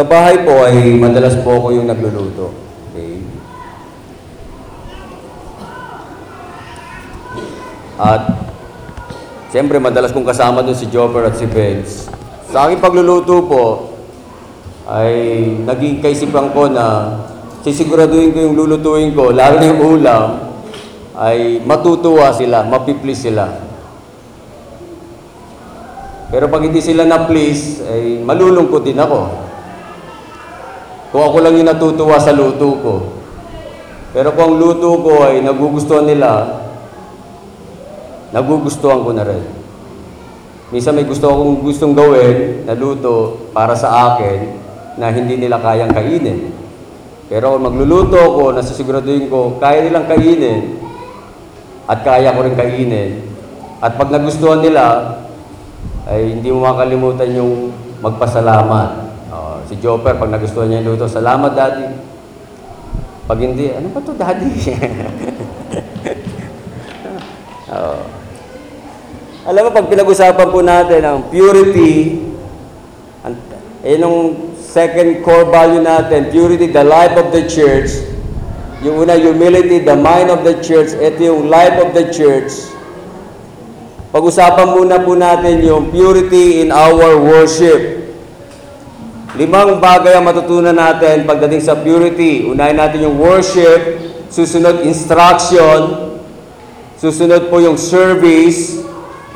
Sa bahay po ay madalas po ako yung nagluluto. Okay? At siyempre madalas kong kasama doon si Jobber at si Vince. Sa aking pagluluto po ay naging kaisipan ko na sisiguraduhin ko yung lulutuin ko, lalo na yung ulam, ay matutuwa sila, mapiplease sila. Pero pag hindi sila na-please, ay malulungkot din ako. Kung ako lang yung natutuwa sa luto ko. Pero kung ang luto ko ay nagugustuhan nila, nagugustuhan ko na rin. Minsan may gusto akong gustong gawin na luto para sa akin na hindi nila kayang kainin. Pero kung magluluto ako, nasisiguraduhin ko, kaya nilang kainin at kaya ko rin kainin. At pag nagustuhan nila, ay hindi mo makalimutan yung magpasalamat. Si Jopper, pag nagustuhan niya yung luto, salamat daddy. Pag hindi, ano ba to daddy? oh. Alam mo, pag pinag-usapan po natin ang purity, ang, eh nung second core value natin, purity, the life of the church, yung una, humility, the mind of the church, ito yung life of the church, pag-usapan muna po natin yung purity in our worship. Limang bagay ang matutunan natin pagdating sa purity. Unahin natin yung worship, susunod instruction, susunod po yung service,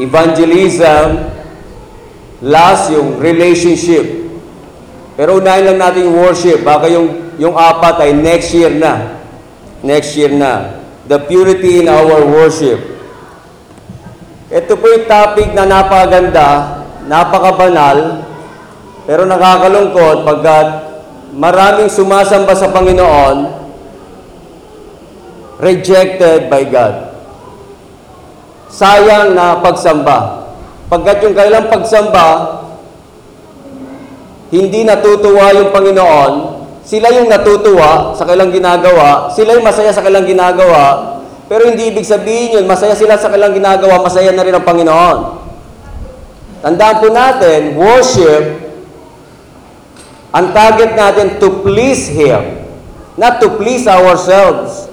evangelism, last yung relationship. Pero unahin lang natin yung worship, baka yung, yung apat ay next year na. Next year na. The purity in our worship. Ito po yung topic na napakaganda, napakabanal, pero nakakalungkot pagkat maraming sumasamba sa Panginoon rejected by God. Sayang na pagsamba. Pagkat yung kailang pagsamba, hindi natutuwa yung Panginoon, sila yung natutuwa sa kailang ginagawa, sila yung masaya sa kailang ginagawa, pero hindi ibig sabihin yun, masaya sila sa kailang ginagawa, masaya na rin ang Panginoon. Tandaan po natin, worship, ang target natin to please Him, not to please ourselves.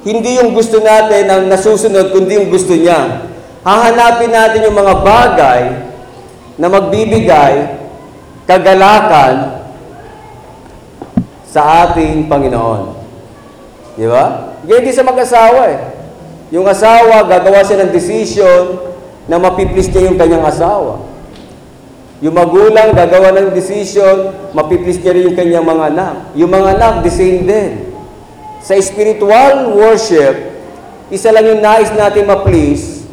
Hindi yung gusto natin ang nasusunod, kundi yung gusto niya. Hahanapin natin yung mga bagay na magbibigay kagalakan sa ating Panginoon. Di ba? Hindi sa mag-asawa eh. Yung asawa, gagawa siya ng decision na mapiplis niya yung kanyang asawa. Yung magulang, gagawa ng decision, mapiplis niya rin yung kanyang mga anak. Yung mga anak, the same din. Sa spiritual worship, isa lang yung nais natin ma-please,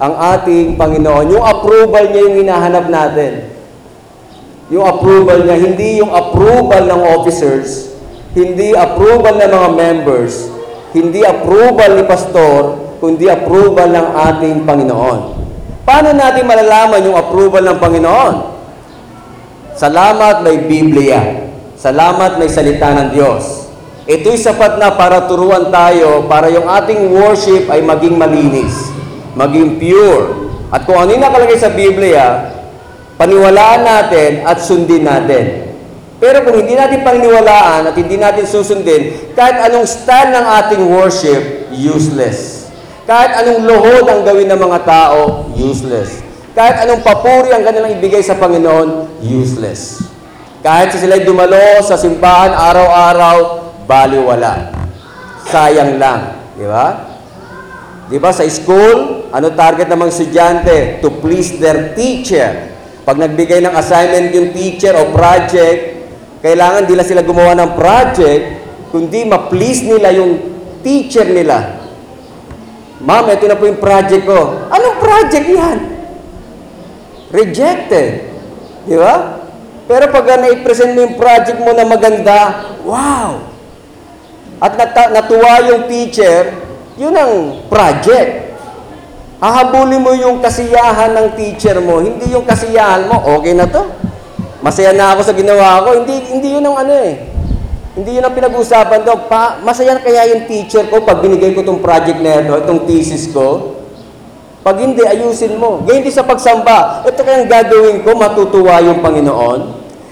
ang ating Panginoon. Yung approval niya yung hinahanap natin. Yung approval niya, hindi yung approval ng officers, hindi approval ng mga members, hindi approval ni pastor, kundi approval ng ating Panginoon. Paano natin malalaman yung approval ng Panginoon? Salamat may Biblia. Salamat may salita ng Diyos. Ito'y sapat na para turuan tayo para yung ating worship ay maging malinis, maging pure. At kung ano yung nakalagay sa Biblia, paniwalaan natin at sundin natin. Pero kung hindi natin paniniwalaan at hindi natin susundin, kahit anong style ng ating worship, useless. Kahit anong lohod ang gawin ng mga tao, useless. Kahit anong papuri ang kanilang ibigay sa Panginoon, useless. Kahit sa sila'y dumalo sa simbahan araw-araw, baliwala. Sayang lang. Di ba? Di ba sa school, ano target ng mga estudyante? To please their teacher. Pag nagbigay ng assignment yung teacher o project, kailangan di lang sila gumawa ng project, kundi ma-please nila yung teacher nila. Ma'am, ito na po yung project ko. Anong project yan? Rejected. Di ba? Pero pag na-present mo yung project mo na maganda, wow! At nata- natuwa yung teacher, yun ang project. Hahabulin mo yung kasiyahan ng teacher mo, hindi yung kasiyahan mo, okay na to. Masaya na ako sa ginawa ko. Hindi, hindi yun ang ano eh. Hindi yun ang pinag-uusapan daw. Pa, masaya kaya yung teacher ko pag binigay ko itong project na ito, itong thesis ko. Pag hindi, ayusin mo. Ganyan din sa pagsamba. Ito kayang gagawin ko, matutuwa yung Panginoon.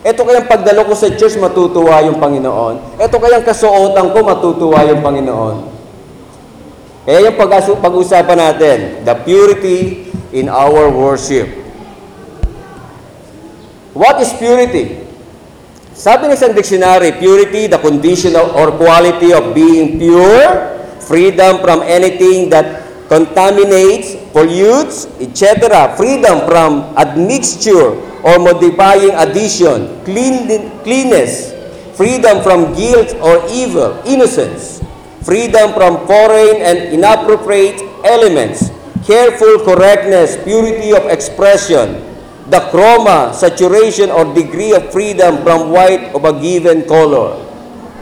Ito kayang pagdalo ko sa church, matutuwa yung Panginoon. Ito kayang kasuotan ko, matutuwa yung Panginoon. Kaya yung pag- pag-usapan natin, the purity in our worship. What is purity? Sabi ng isang dictionary, purity, the condition or quality of being pure, freedom from anything that contaminates, pollutes, etc. Freedom from admixture or modifying addition, clean, cleanness, freedom from guilt or evil, innocence, freedom from foreign and inappropriate elements, careful correctness, purity of expression, the chroma, saturation, or degree of freedom from white of a given color.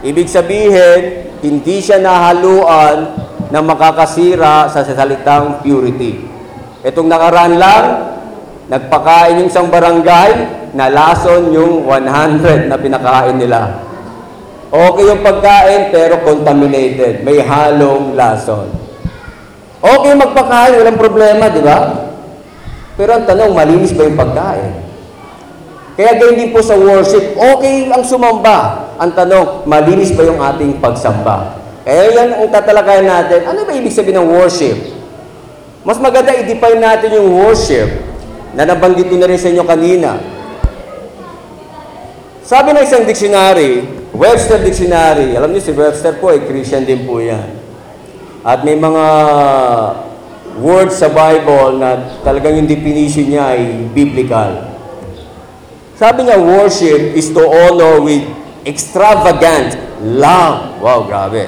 Ibig sabihin, hindi siya nahaluan na makakasira sa salitang purity. Itong nakaraan lang, nagpakain yung isang barangay, nalason yung 100 na pinakain nila. Okay yung pagkain, pero contaminated. May halong lason. Okay magpakain, walang problema, di ba? Pero ang tanong, malinis ba yung pagkain? Kaya ganyan din po sa worship, okay ang sumamba. Ang tanong, malinis ba yung ating pagsamba? Kaya yan ang tatalakayan natin. Ano ba ibig sabihin ng worship? Mas maganda i-define natin yung worship na nabanggit ko na rin sa inyo kanina. Sabi ng isang dictionary, Webster Dictionary, alam niyo si Webster po, eh, Christian din po yan. At may mga words sa Bible na talagang yung definition niya ay biblical. Sabi niya, worship is to honor with extravagant love. Wow, grabe.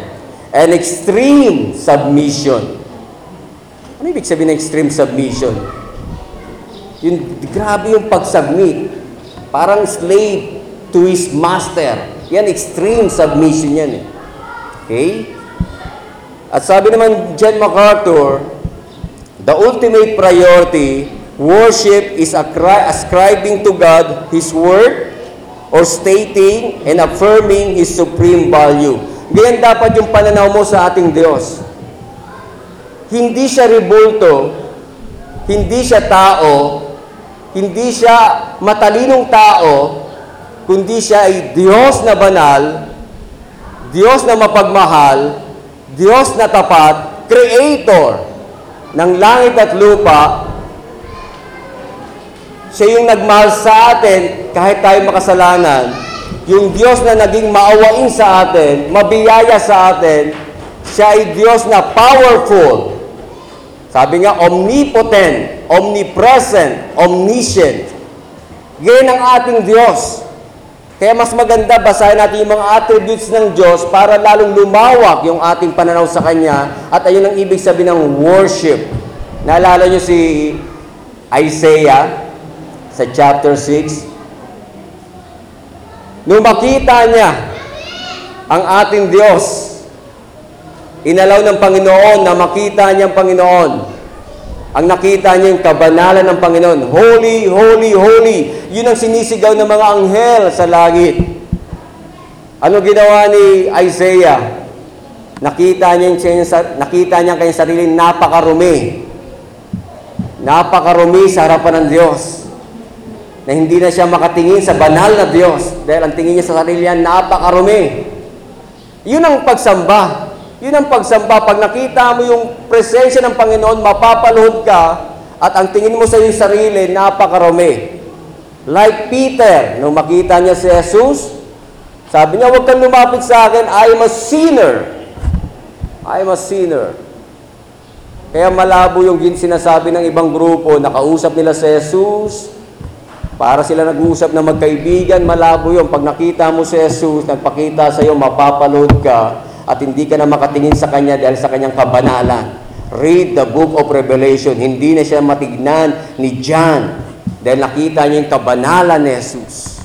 And extreme submission. Ano ibig sabihin ng extreme submission? Yung, grabe yung pagsubmit. Parang slave to his master. Yan, extreme submission yan eh. Okay? At sabi naman John MacArthur, the ultimate priority, worship is ascribing to God His Word or stating and affirming His supreme value. Ganyan dapat yung pananaw mo sa ating Diyos. Hindi siya rebulto, hindi siya tao, hindi siya matalinong tao, kundi siya ay Diyos na banal, Diyos na mapagmahal, Diyos na tapat, Creator ng langit at lupa, siya yung nagmahal sa atin kahit tayo makasalanan. Yung Diyos na naging maawain sa atin, mabiyaya sa atin, siya ay Diyos na powerful. Sabi nga, omnipotent, omnipresent, omniscient. Ganyan ang ating Diyos. Kaya mas maganda basahin natin yung mga attributes ng Diyos para lalong lumawak yung ating pananaw sa Kanya at ayun ang ibig sabihin ng worship. Naalala nyo si Isaiah sa chapter 6? Nung makita niya ang ating Diyos, inalaw ng Panginoon na makita niya ang Panginoon. Ang nakita niya yung kabanalan ng Panginoon. Holy, holy, holy. Yun ang sinisigaw ng mga anghel sa langit. Ano ginawa ni Isaiah? Nakita niya, yung, nakita niya kanyang sarili napakarumi. Napakarumi sa harapan ng Diyos. Na hindi na siya makatingin sa banal na Diyos. Dahil ang tingin niya sa sarili niya, napakarumi. Yun ang pagsamba. Yun ang pagsamba. Pag nakita mo yung presensya ng Panginoon, mapapaluhod ka at ang tingin mo sa iyong sarili, napakarumi. Like Peter, nung makita niya si Jesus, sabi niya, huwag kang lumapit sa akin, I am a sinner. I am a sinner. Kaya malabo yung sinasabi ng ibang grupo, nakausap nila si Jesus, para sila nag-uusap na magkaibigan, malabo yun. Pag nakita mo si Jesus, nagpakita sa iyo, mapapalood ka at hindi ka na makatingin sa Kanya dahil sa Kanyang kabanalan. Read the book of Revelation. Hindi na siya matignan ni John dahil nakita niya yung kabanalan ni Jesus.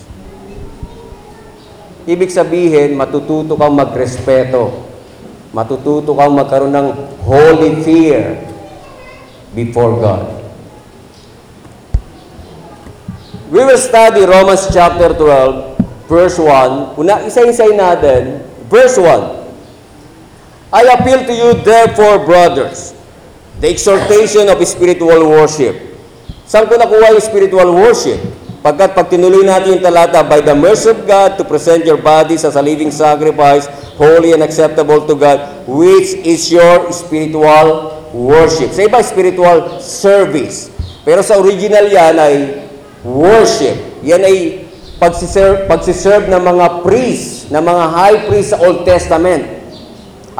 Ibig sabihin, matututo kang magrespeto. Matututo kang magkaroon ng holy fear before God. We will study Romans chapter 12, verse 1. Una, isa-isay natin. Verse 1. I appeal to you, therefore, brothers, the exhortation of spiritual worship. Saan ko nakuha yung spiritual worship? Pagkat pag tinuloy natin yung talata, by the mercy of God, to present your bodies as a living sacrifice, holy and acceptable to God, which is your spiritual worship. Sa iba, spiritual service. Pero sa original yan ay worship. Yan ay pagsiserve, pagsiserve ng mga priest, ng mga high priest sa Old Testament.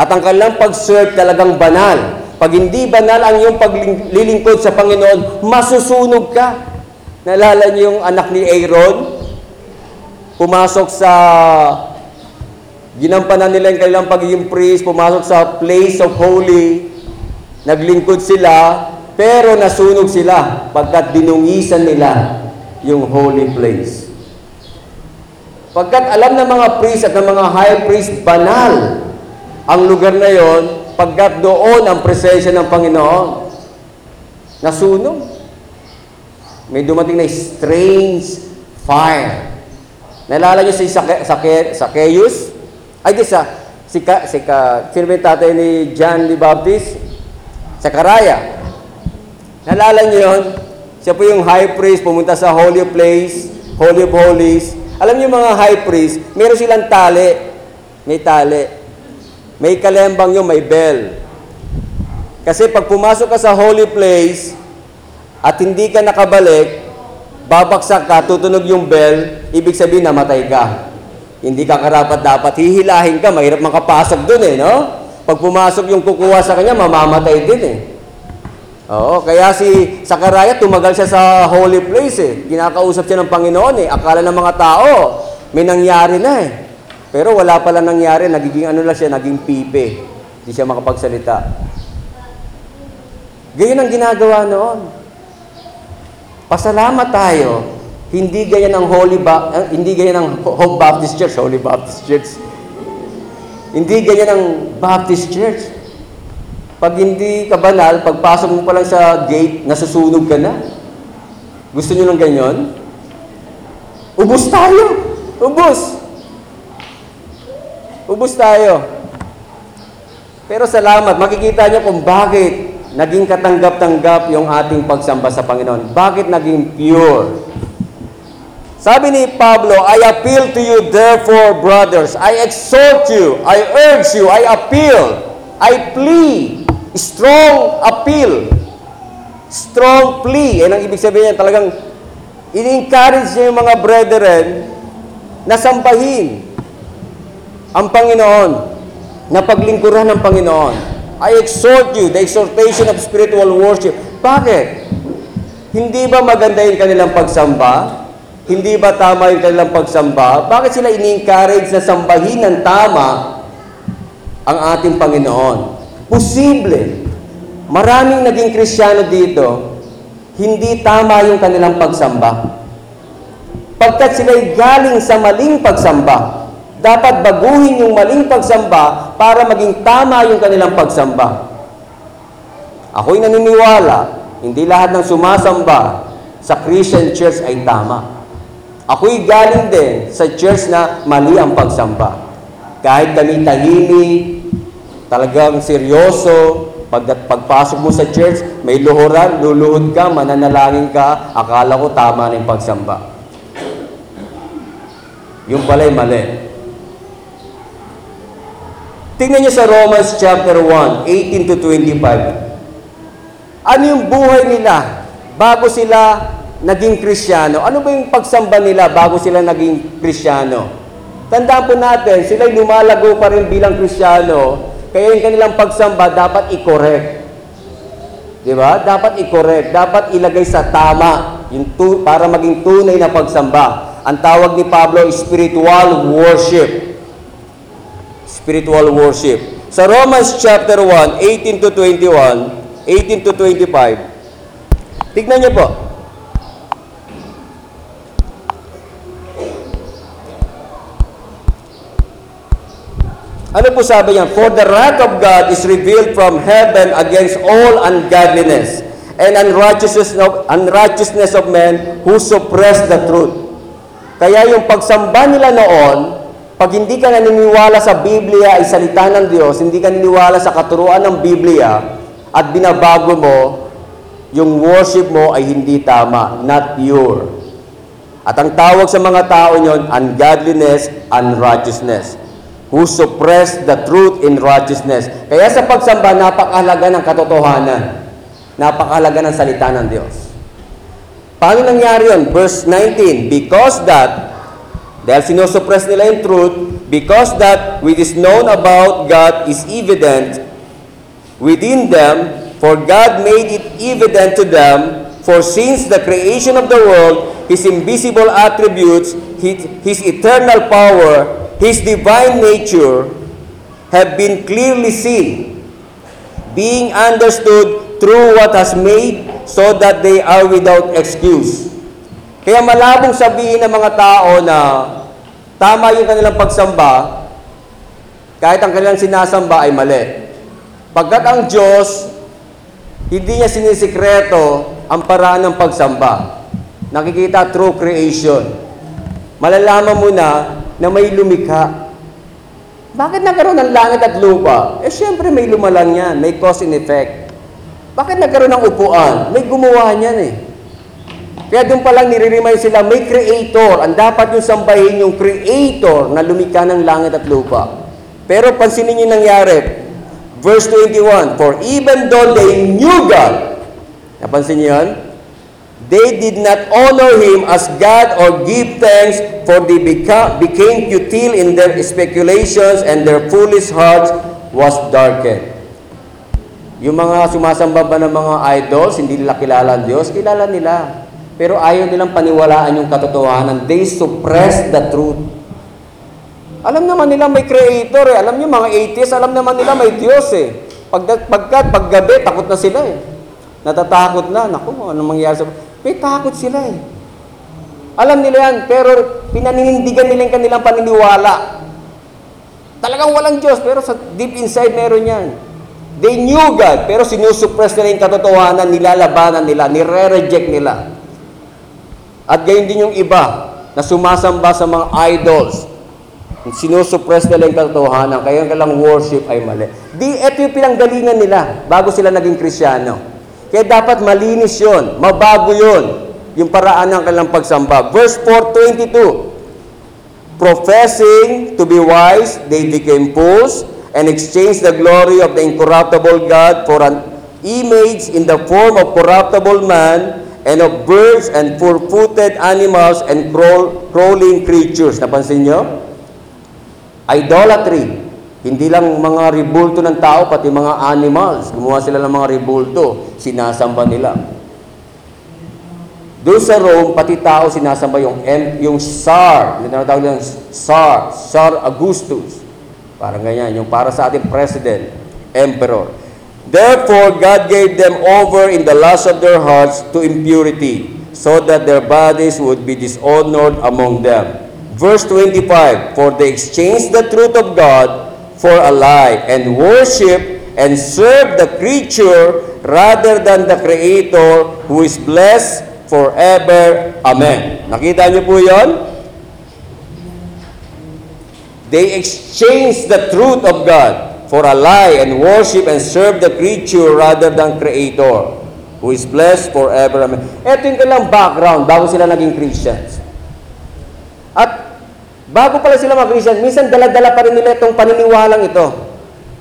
At ang kanilang pag-serve talagang banal. Pag hindi banal ang iyong paglilingkod sa Panginoon, masusunog ka. Naalala niyo yung anak ni Aaron? Pumasok sa ginampanan nila yung kanilang pagiging priest, pumasok sa place of holy, naglingkod sila, pero nasunog sila pagkat dinungisan nila yung holy place. Pagkat alam ng mga priest at ng mga high priest, banal ang lugar na yon, pagkat doon ang presensya ng Panginoon. Nasunog. May dumating na strange fire. Nalala niyo si Sake, Sake, Zacchaeus? Ay, di sa, si, Ka, si Ka, sino ba tatay ni John the Baptist? Sakaraya. Nalala niyo yun? Siya po yung high priest, pumunta sa holy place, holy of holies. Alam niyo mga high priest, meron silang tali. May tali. May kalembang yung may bell. Kasi pag pumasok ka sa holy place at hindi ka nakabalik, babaksak ka, tutunog yung bell, ibig sabihin namatay ka. Hindi ka karapat dapat hihilahin ka, mahirap makapasok dun eh, no? Pag pumasok yung kukuha sa kanya, mamamatay din eh. Oo, kaya si Sakaraya tumagal siya sa holy place eh. Kinakausap siya ng Panginoon eh. Akala ng mga tao, may nangyari na eh. Pero wala pala nangyari, nagiging ano lang siya, naging pipe. Hindi siya makapagsalita. Ganyan ang ginagawa noon. Pasalamat tayo. Hindi ganyan ang Holy ba eh, hindi ganyan ang Hope Baptist Church, Holy Baptist Church. Hindi ganyan ang Baptist Church. Pag hindi ka banal, pagpasok mo pa lang sa gate, nasusunog ka na. Gusto niyo ng ganyan? Ubus tayo. Ubus. Ubus tayo. Pero salamat, makikita niyo kung bakit naging katanggap-tanggap yung ating pagsamba sa Panginoon. Bakit naging pure? Sabi ni Pablo, I appeal to you therefore, brothers. I exhort you, I urge you, I appeal, I plea. Strong appeal. Strong plea. Yan ang ibig sabihin niya. Talagang in-encourage niya yung mga brethren na sampahin ang Panginoon, na paglingkuran ng Panginoon. I exhort you, the exhortation of spiritual worship. Bakit? Hindi ba maganda yung kanilang pagsamba? Hindi ba tama yung kanilang pagsamba? Bakit sila ini-encourage na sambahin ng tama ang ating Panginoon? Posible. Maraming naging Kristiyano dito, hindi tama yung kanilang pagsamba. Pagkat sila'y galing sa maling pagsamba, dapat baguhin yung maling pagsamba para maging tama yung kanilang pagsamba. Ako'y naniniwala, hindi lahat ng sumasamba sa Christian church ay tama. Ako'y galing din sa church na mali ang pagsamba. Kahit kami tahimik, talagang seryoso, pag pagpasok mo sa church, may luhuran, luluhod ka, mananalangin ka, akala ko tama na yung pagsamba. Yung pala'y mali. Tingnan niyo sa Romans chapter 1, 18 to 25. Ano yung buhay nila bago sila naging Kristiyano? Ano ba yung pagsamba nila bago sila naging Kristiyano? Tandaan po natin, sila'y lumalago pa rin bilang Kristiyano, kaya yung kanilang pagsamba dapat i-correct. Di ba? Dapat i-correct. Dapat ilagay sa tama yung para maging tunay na pagsamba. Ang tawag ni Pablo, spiritual worship. Spiritual worship. Sa Romans chapter 1, 18 to 21, 18 to 25, tignan niyo po. Ano po sabi niya? For the wrath of God is revealed from heaven against all ungodliness and unrighteousness of, unrighteousness of men who suppress the truth. Kaya yung pagsamba nila noon, pag hindi ka naniniwala sa Biblia ay salita ng Diyos, hindi ka naniniwala sa katuruan ng Biblia, at binabago mo, yung worship mo ay hindi tama, not pure. At ang tawag sa mga tao nyon, ungodliness, unrighteousness. Who suppress the truth in righteousness. Kaya sa pagsamba, napakahalaga ng katotohanan. Napakahalaga ng salita ng Diyos. Paano nangyari yun? Verse 19, Because that, dahil sinosuppress nila yung truth, because that which is known about God is evident within them, for God made it evident to them, for since the creation of the world, His invisible attributes, His, His eternal power, His divine nature, have been clearly seen, being understood through what has made, so that they are without excuse. Kaya malabong sabihin ng mga tao na tama yung kanilang pagsamba, kahit ang kanilang sinasamba ay mali. Pagkat ang Diyos, hindi niya sinisikreto ang paraan ng pagsamba. Nakikita through creation. Malalaman mo na na may lumikha. Bakit nagkaroon ng langit at lupa? Eh, syempre may lumalang yan. May cause and effect. Bakit nagkaroon ng upuan? May gumawa niyan eh. Kaya doon pa lang nire-remind sila, may creator. Ang dapat yung sambahin yung creator na lumikha ng langit at lupa. Pero pansinin niyo nangyari. Verse 21, For even though they knew God, napansin niyo yun? They did not honor Him as God or give thanks, for they beca- became futile in their speculations and their foolish hearts was darkened. Yung mga sumasamba ba ng mga idols, hindi nila kilala ang Diyos, kilala nila. Pero ayaw nilang paniwalaan yung katotohanan. They suppress the truth. Alam naman nila may creator eh. Alam niyo mga atheists, alam naman nila may Diyos eh. Pag, pagkat, paggabi, takot na sila eh. Natatakot na. Naku, anong mangyayari sa... May takot sila eh. Alam nila yan, pero pinaninindigan nila yung kanilang paniniwala. Talagang walang Diyos, pero sa deep inside meron yan. They knew God, pero sinusuppress nila yung katotohanan, nilalabanan nila, nire-reject nila. At gayon din yung iba na sumasamba sa mga idols. Sinusuppress nila yung katotohanan, kaya ang kalang worship ay mali. Di, ito yung pinanggalingan nila bago sila naging krisyano. Kaya dapat malinis yon, mabago yon, yung paraan ng kanilang pagsamba. Verse 4.22 Professing to be wise, they became fools and exchanged the glory of the incorruptible God for an image in the form of corruptible man and of birds and four-footed animals and crawl, crawling creatures. Napansin nyo? Idolatry. Hindi lang mga ribulto ng tao, pati mga animals. Gumawa sila ng mga ribulto. Sinasamba nila. Doon sa Rome, pati tao sinasamba yung, yung Tsar. Yung tinatawag nilang Tsar. Tsar Augustus. Parang ganyan. Yung para sa ating president, emperor. Therefore, God gave them over in the lust of their hearts to impurity, so that their bodies would be dishonored among them. Verse 25, For they exchanged the truth of God for a lie, and worship and serve the creature rather than the Creator, who is blessed forever. Amen. Nakita niyo po yon? They exchanged the truth of God for a lie and worship and serve the creature rather than Creator, who is blessed forever. Amen. Ito yung kanilang background bago sila naging Christians. At bago pala sila mga Christians, minsan dala-dala pa rin nila itong paniniwalang ito.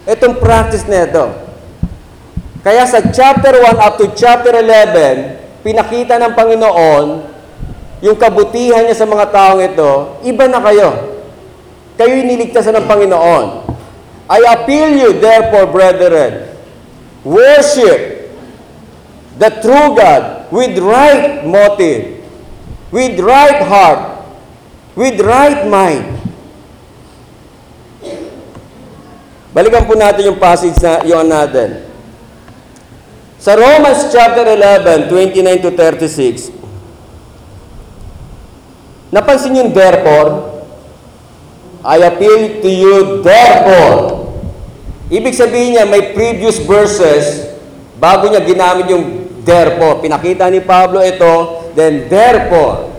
Itong practice na ito. Kaya sa chapter 1 up to chapter 11, pinakita ng Panginoon yung kabutihan niya sa mga taong ito, iba na kayo. Kayo'y niligtasan ng Panginoon. I appeal you, therefore, brethren, worship the true God with right motive, with right heart, with right mind. Balikan po natin yung passage na yun natin. Sa Romans chapter 11, 29 to 36, napansin yung therefore, I appeal to you therefore. Ibig sabihin niya, may previous verses bago niya ginamit yung therefore. Pinakita ni Pablo ito, then therefore.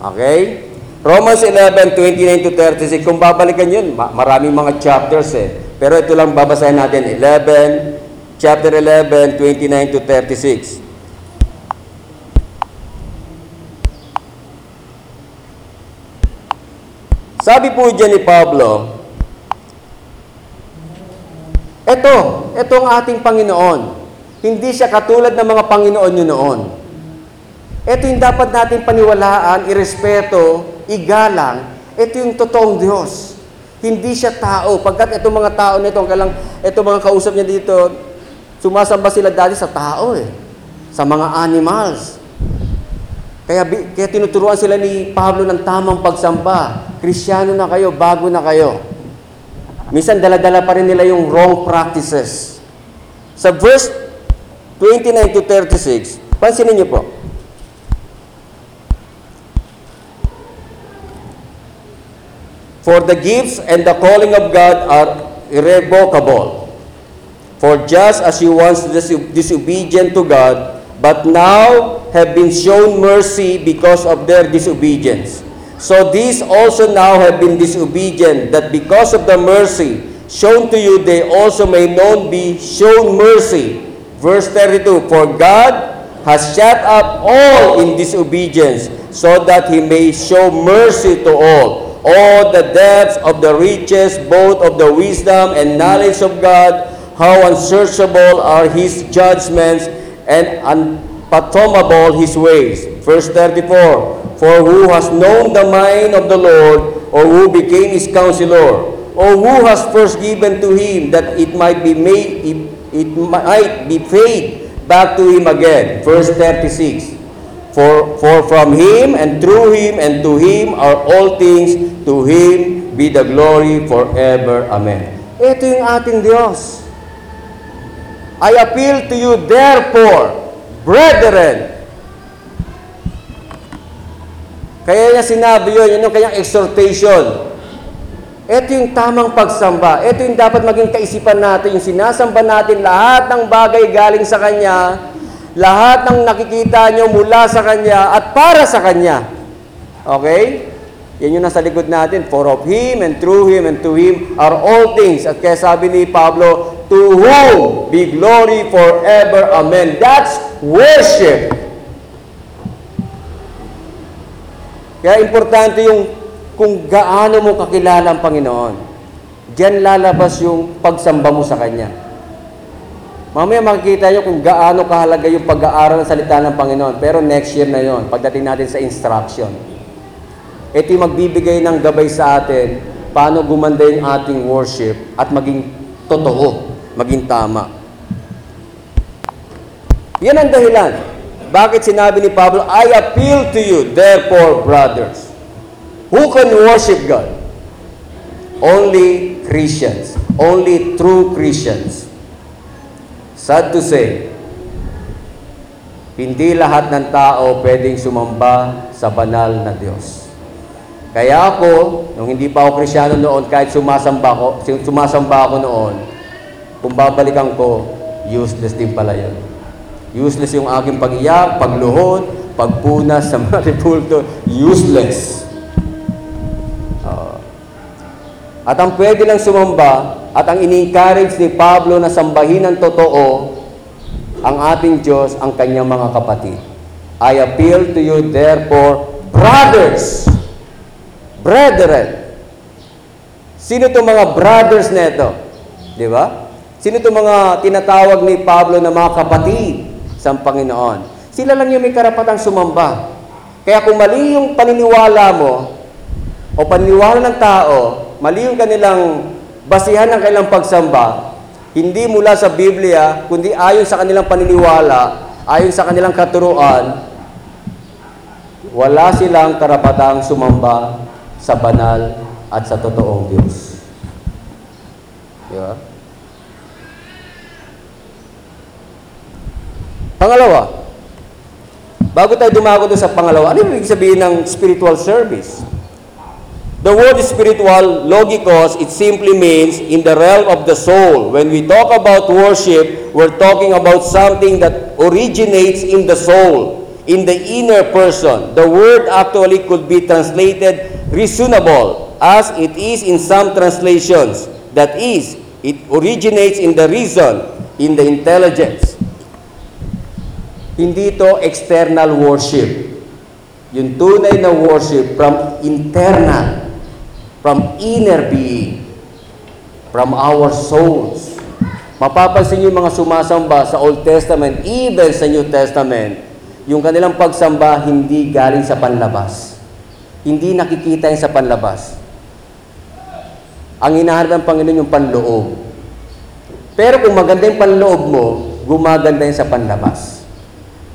Okay? Romans 11, 29 to 36. Kung babalikan yun, maraming mga chapters eh. Pero ito lang babasahin natin. 11, chapter 11, 29 to 36. Sabi po dyan ni Pablo, ito, ito ang ating Panginoon. Hindi siya katulad ng mga Panginoon nyo noon. Ito yung dapat natin paniwalaan, irespeto, igalang. Ito yung totoong Diyos. Hindi siya tao. Pagkat itong mga tao nito, ang kalang, itong mga kausap niya dito, sumasamba sila dati sa tao eh. Sa mga animals. Kaya, kaya tinuturuan sila ni Pablo ng tamang pagsamba. Krisyano na kayo, bago na kayo. Minsan dala-dala pa rin nila yung wrong practices. Sa verse 29 to 36, pansinin niyo po. For the gifts and the calling of God are irrevocable. For just as you once dis- disobedient to God, but now have been shown mercy because of their disobedience. So these also now have been disobedient, that because of the mercy shown to you, they also may known be shown mercy. Verse 32, For God has shut up all in disobedience, so that he may show mercy to all. All the depths of the riches, both of the wisdom and knowledge of God, how unsearchable are his judgments and unfathomable his ways. Verse 34, For who has known the mind of the Lord, or who became his counselor, or who has first given to him that it might be made, it, might be paid back to him again. Verse 36, For, for from him and through him and to him are all things, to him be the glory forever. Amen. Ito yung ating Diyos. I appeal to you therefore, brethren. Kaya niya sinabi yun, yun yung kanyang exhortation. Ito yung tamang pagsamba. Ito yung dapat maging kaisipan natin. Yung sinasamba natin lahat ng bagay galing sa Kanya, lahat ng nakikita nyo mula sa Kanya at para sa Kanya. Okay? Yan yung nasa likod natin. For of Him and through Him and to Him are all things. At kaya sabi ni Pablo, To whom be glory forever. Amen. That's worship. Kaya importante yung kung gaano mo kakilala ang Panginoon. Diyan lalabas yung pagsamba mo sa Kanya. Mamaya makikita nyo kung gaano kahalaga yung pag-aaral ng salita ng Panginoon. Pero next year na yon pagdating natin sa instruction. Ito yung magbibigay ng gabay sa atin paano gumanda yung ating worship at maging totoo, maging tama. Yan ang dahilan. Bakit sinabi ni Pablo, I appeal to you, therefore, brothers. Who can worship God? Only Christians. Only true Christians. Sad to say, hindi lahat ng tao pwedeng sumamba sa banal na Diyos. Kaya ako, nung hindi pa ako krisyano noon, kahit sumasamba ko, sumasamba ako noon, kung babalikan ko, useless din pala yun. Useless yung aking pag-iyak, pagluhod, pagpunas sa mga repulto. Useless. Oo. at ang pwede lang sumamba at ang ini-encourage ni Pablo na sambahin ng totoo ang ating Diyos, ang kanyang mga kapatid. I appeal to you therefore, brothers, brethren. Sino itong mga brothers neto? Di ba? Sino itong mga tinatawag ni Pablo na mga kapatid sa Panginoon? Sila lang yung may karapatang sumamba. Kaya kung mali yung paniniwala mo, o paniniwala ng tao, mali yung kanilang basihan ng kanilang pagsamba, hindi mula sa Biblia, kundi ayon sa kanilang paniniwala, ayon sa kanilang katuruan, wala silang karapatang sumamba sa banal at sa totoong Diyos. Di ba? Pangalawa, bago tayo dumako sa pangalawa, ano ibig sabihin ng spiritual service? The word spiritual, logikos, it simply means in the realm of the soul. When we talk about worship, we're talking about something that originates in the soul, in the inner person. The word actually could be translated reasonable, as it is in some translations. That is, it originates in the reason, in the intelligence. Hindi ito external worship. Yung tunay na worship from internal From inner being. From our souls. Mapapansin niyo yung mga sumasamba sa Old Testament, even sa New Testament, yung kanilang pagsamba hindi galing sa panlabas. Hindi nakikita yung sa panlabas. Ang hinahanap ng Panginoon yung panloob. Pero kung maganda yung panloob mo, gumaganda yung sa panlabas.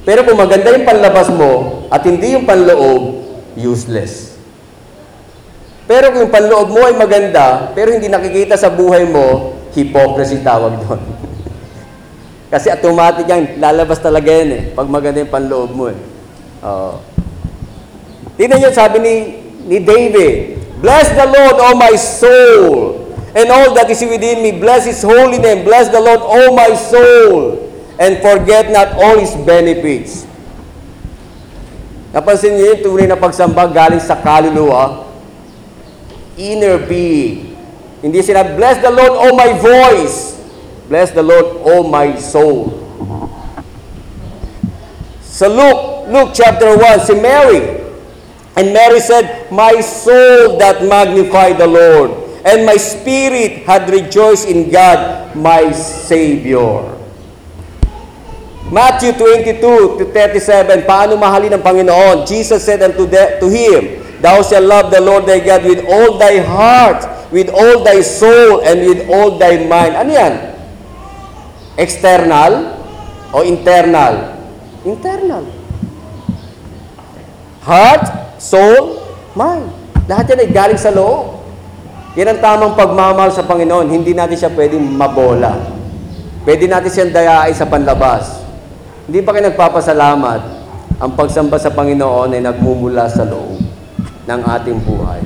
Pero kung maganda yung panlabas mo at hindi yung panloob, useless. Pero kung yung panloob mo ay maganda, pero hindi nakikita sa buhay mo, hypocrisy tawag doon. Kasi automatic yan, lalabas talaga yan eh, pag maganda yung panloob mo eh. Oo. Tingnan nyo, sabi ni, ni David, Bless the Lord, O my soul, and all that is within me. Bless His holy name. Bless the Lord, O my soul, and forget not all His benefits. Napansin niyo yung tunay na pagsamba galing sa kaluluwa, inner being. Hindi sila, Bless the Lord, O my voice. Bless the Lord, O my soul. Sa Luke, Luke chapter 1, si Mary, And Mary said, My soul that magnify the Lord, and my spirit had rejoiced in God, my Savior. Matthew 22 to 37, paano mahalin ang Panginoon? Jesus said unto the, to him, Thou shalt love the Lord thy God with all thy heart, with all thy soul, and with all thy mind. Ano yan? External o internal? Internal. Heart, soul, mind. Lahat yan ay galing sa loob. Yan ang tamang pagmamahal sa Panginoon. Hindi natin siya pwedeng mabola. Pwede natin siyang dayain sa panlabas. Hindi pa kayo nagpapasalamat ang pagsamba sa Panginoon ay nagmumula sa loob ng ating buhay.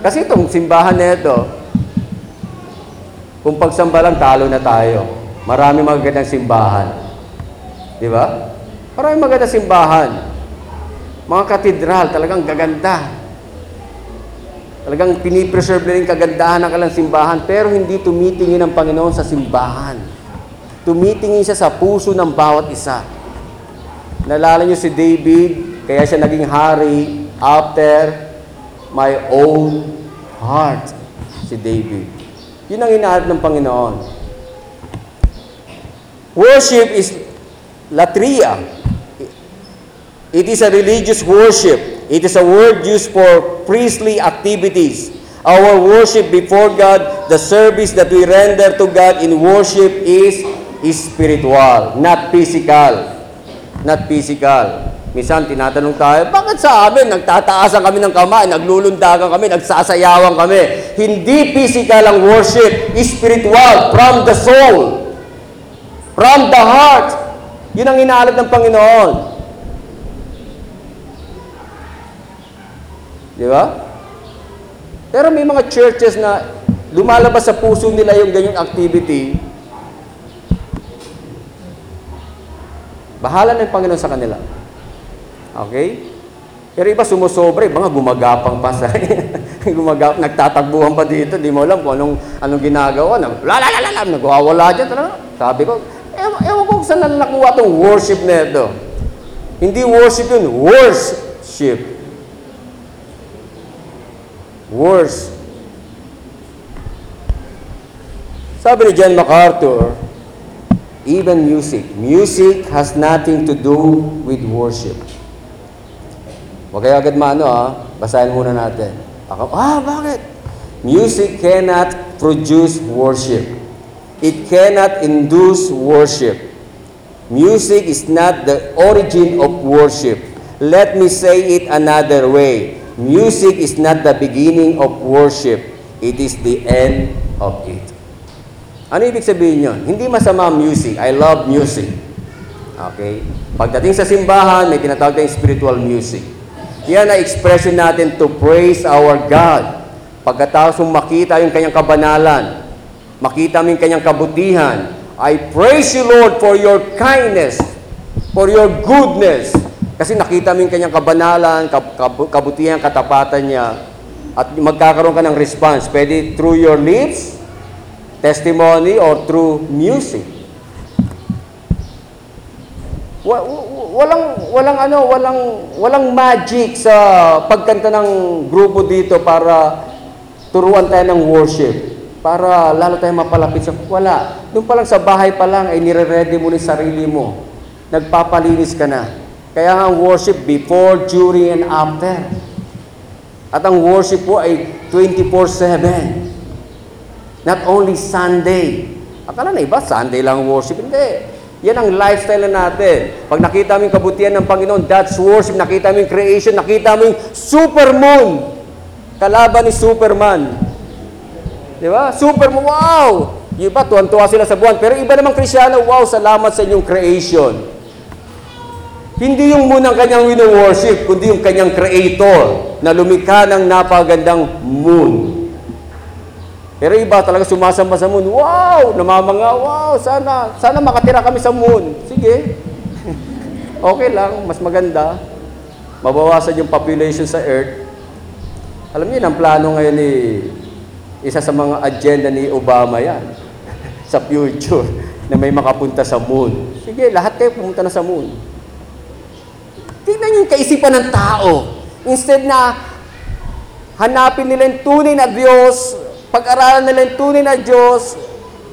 Kasi itong simbahan na ito, kung pagsamba lang, talo na tayo. Marami magagandang simbahan. Di ba? Marami magandang simbahan. Mga katedral, talagang gaganda. Talagang pinipreserve na rin kagandahan ng kalang simbahan, pero hindi tumitingin ang Panginoon sa simbahan. Tumitingin siya sa puso ng bawat isa. Nalala niyo si David, kaya siya naging hari after my own heart. Si David. Yun ang hinahanap ng Panginoon. Worship is latria. It is a religious worship. It is a word used for priestly activities. Our worship before God, the service that we render to God in worship is spiritual, not physical. Not physical. Minsan tinatanong tayo, bakit sa amin nagtataasan kami ng kamay, naglulundagan kami, nagsasayawan kami? Hindi physical ang worship, spiritual, from the soul, from the heart. Yun ang inaalap ng Panginoon. Di ba? Pero may mga churches na lumalabas sa puso nila yung ganyang activity. Bahala na yung Panginoon sa kanila. Okay? Pero iba sumusobra, mga gumagapang pa sa gumagap, nagtatagbuhan pa dito, di mo alam kung anong, anong ginagawa. Nang, la la la la la, nagwawala dyan. Talaga. Sabi ko, ewan, ewan ko kung saan na nakuha itong worship na ito. Hindi worship yun, worship. Worse. Sabi ni John MacArthur, even music, music has nothing to do with worship. Huwag kayo agad maano ah, basahin muna natin. Ah, bakit? Music cannot produce worship. It cannot induce worship. Music is not the origin of worship. Let me say it another way. Music is not the beginning of worship. It is the end of it. Ano ibig sabihin yun? Hindi masama music. I love music. Okay? Pagdating sa simbahan, may tinatawag tayong spiritual music. Yan ang expression natin to praise our God. Pagkatapos makita yung kanyang kabanalan, makita mo yung kanyang kabutihan, I praise you, Lord, for your kindness, for your goodness. Kasi nakita mo yung kanyang kabanalan, kab- kab- kabutihan, katapatan niya, at magkakaroon ka ng response. Pwede through your lips, testimony, or through music. Wa- wa- walang walang ano, walang walang magic sa pagkanta ng grupo dito para turuan tayo ng worship. Para lalo tayo mapalapit sa wala. Doon pa lang sa bahay pa lang ay nire-ready mo yung sarili mo. Nagpapalinis ka na. Kaya nga ang worship before, during, and after. At ang worship po ay 24-7. Not only Sunday. Akala na iba, Sunday lang worship. Hindi. Yan ang lifestyle na natin. Pag nakita mo yung kabutihan ng Panginoon, that's worship. Nakita mo yung creation, nakita mo yung supermoon. Kalaban ni Superman. Di ba? Supermoon, wow! Yung iba, tuwan-tuwa sila sa buwan. Pero iba namang Krisyano, wow, salamat sa inyong creation. Hindi yung munang kanyang wino-worship, kundi yung kanyang creator na lumikha ng napagandang moon. Pero iba talaga sumasamba sa moon. Wow! Namamanga, wow! Sana, sana makatira kami sa moon. Sige. okay lang, mas maganda. Mabawasan yung population sa Earth. Alam niyo, ang plano ngayon ni isa sa mga agenda ni Obama yan sa future na may makapunta sa moon. Sige, lahat kayo pumunta na sa moon. Tingnan yung kaisipan ng tao. Instead na hanapin nila yung tunay na Diyos, pag-aralan nila yung tunay na Diyos,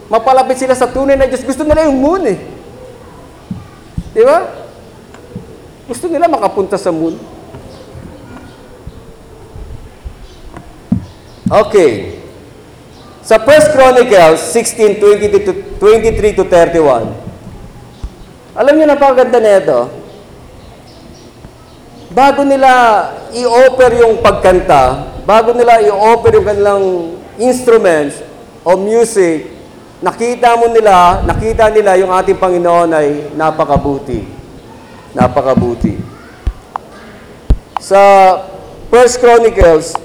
mapalapit sila sa tunay na Diyos, gusto nila yung moon eh. Di ba? Gusto nila makapunta sa moon. Okay. Sa 1 Chronicles 16, 20 to 23 to 31, alam niyo na paganda nito, bago nila i-offer yung pagkanta, bago nila i-offer yung kanilang instruments o music, nakita mo nila, nakita nila yung ating Panginoon ay napakabuti. Napakabuti. Sa 1 Chronicles,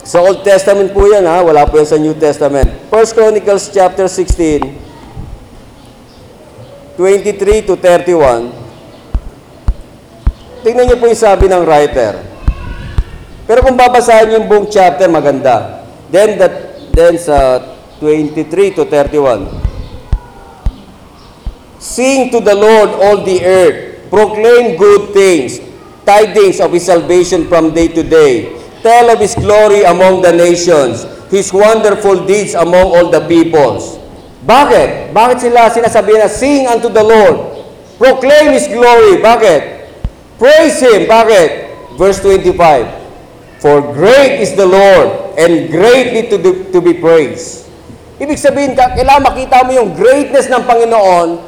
sa Old Testament po yan ha, wala po yan sa New Testament. 1 Chronicles chapter 16, 23 to 31. Tingnan niyo po yung sabi ng writer. Pero kung babasahin yung buong chapter, maganda. Then, that, then sa 23 to 31. Sing to the Lord all the earth. Proclaim good things. Tidings of His salvation from day to day. Tell of His glory among the nations. His wonderful deeds among all the peoples. Bakit? Bakit sila sinasabihan na sing unto the Lord? Proclaim His glory. Bakit? Praise Him. Bakit? Verse 25. For great is the Lord and greatly to, do- to be praised. Ibig sabihin, ka- kailangan makita mo yung greatness ng Panginoon,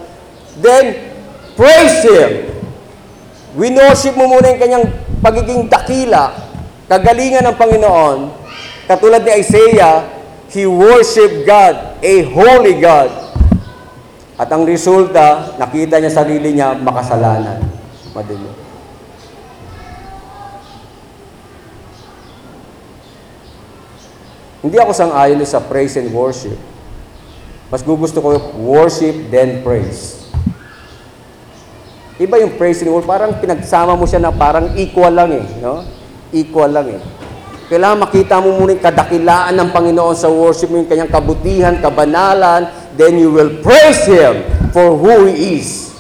then praise Him. Winorship mo muna yung kanyang pagiging dakila, kagalingan ng Panginoon. Katulad ni Isaiah, he worshiped God, a holy God. At ang resulta, nakita niya sarili niya makasalanan. Madali. Hindi ako sang-ayon sa praise and worship. Mas gugusto ko worship then praise. Iba yung praise and worship, parang pinagsama mo siya na parang equal lang eh, no? Equal lang eh. Kailangan makita mo muna yung kadakilaan ng Panginoon sa worship mo, yung kanyang kabutihan, kabanalan, then you will praise Him for who He is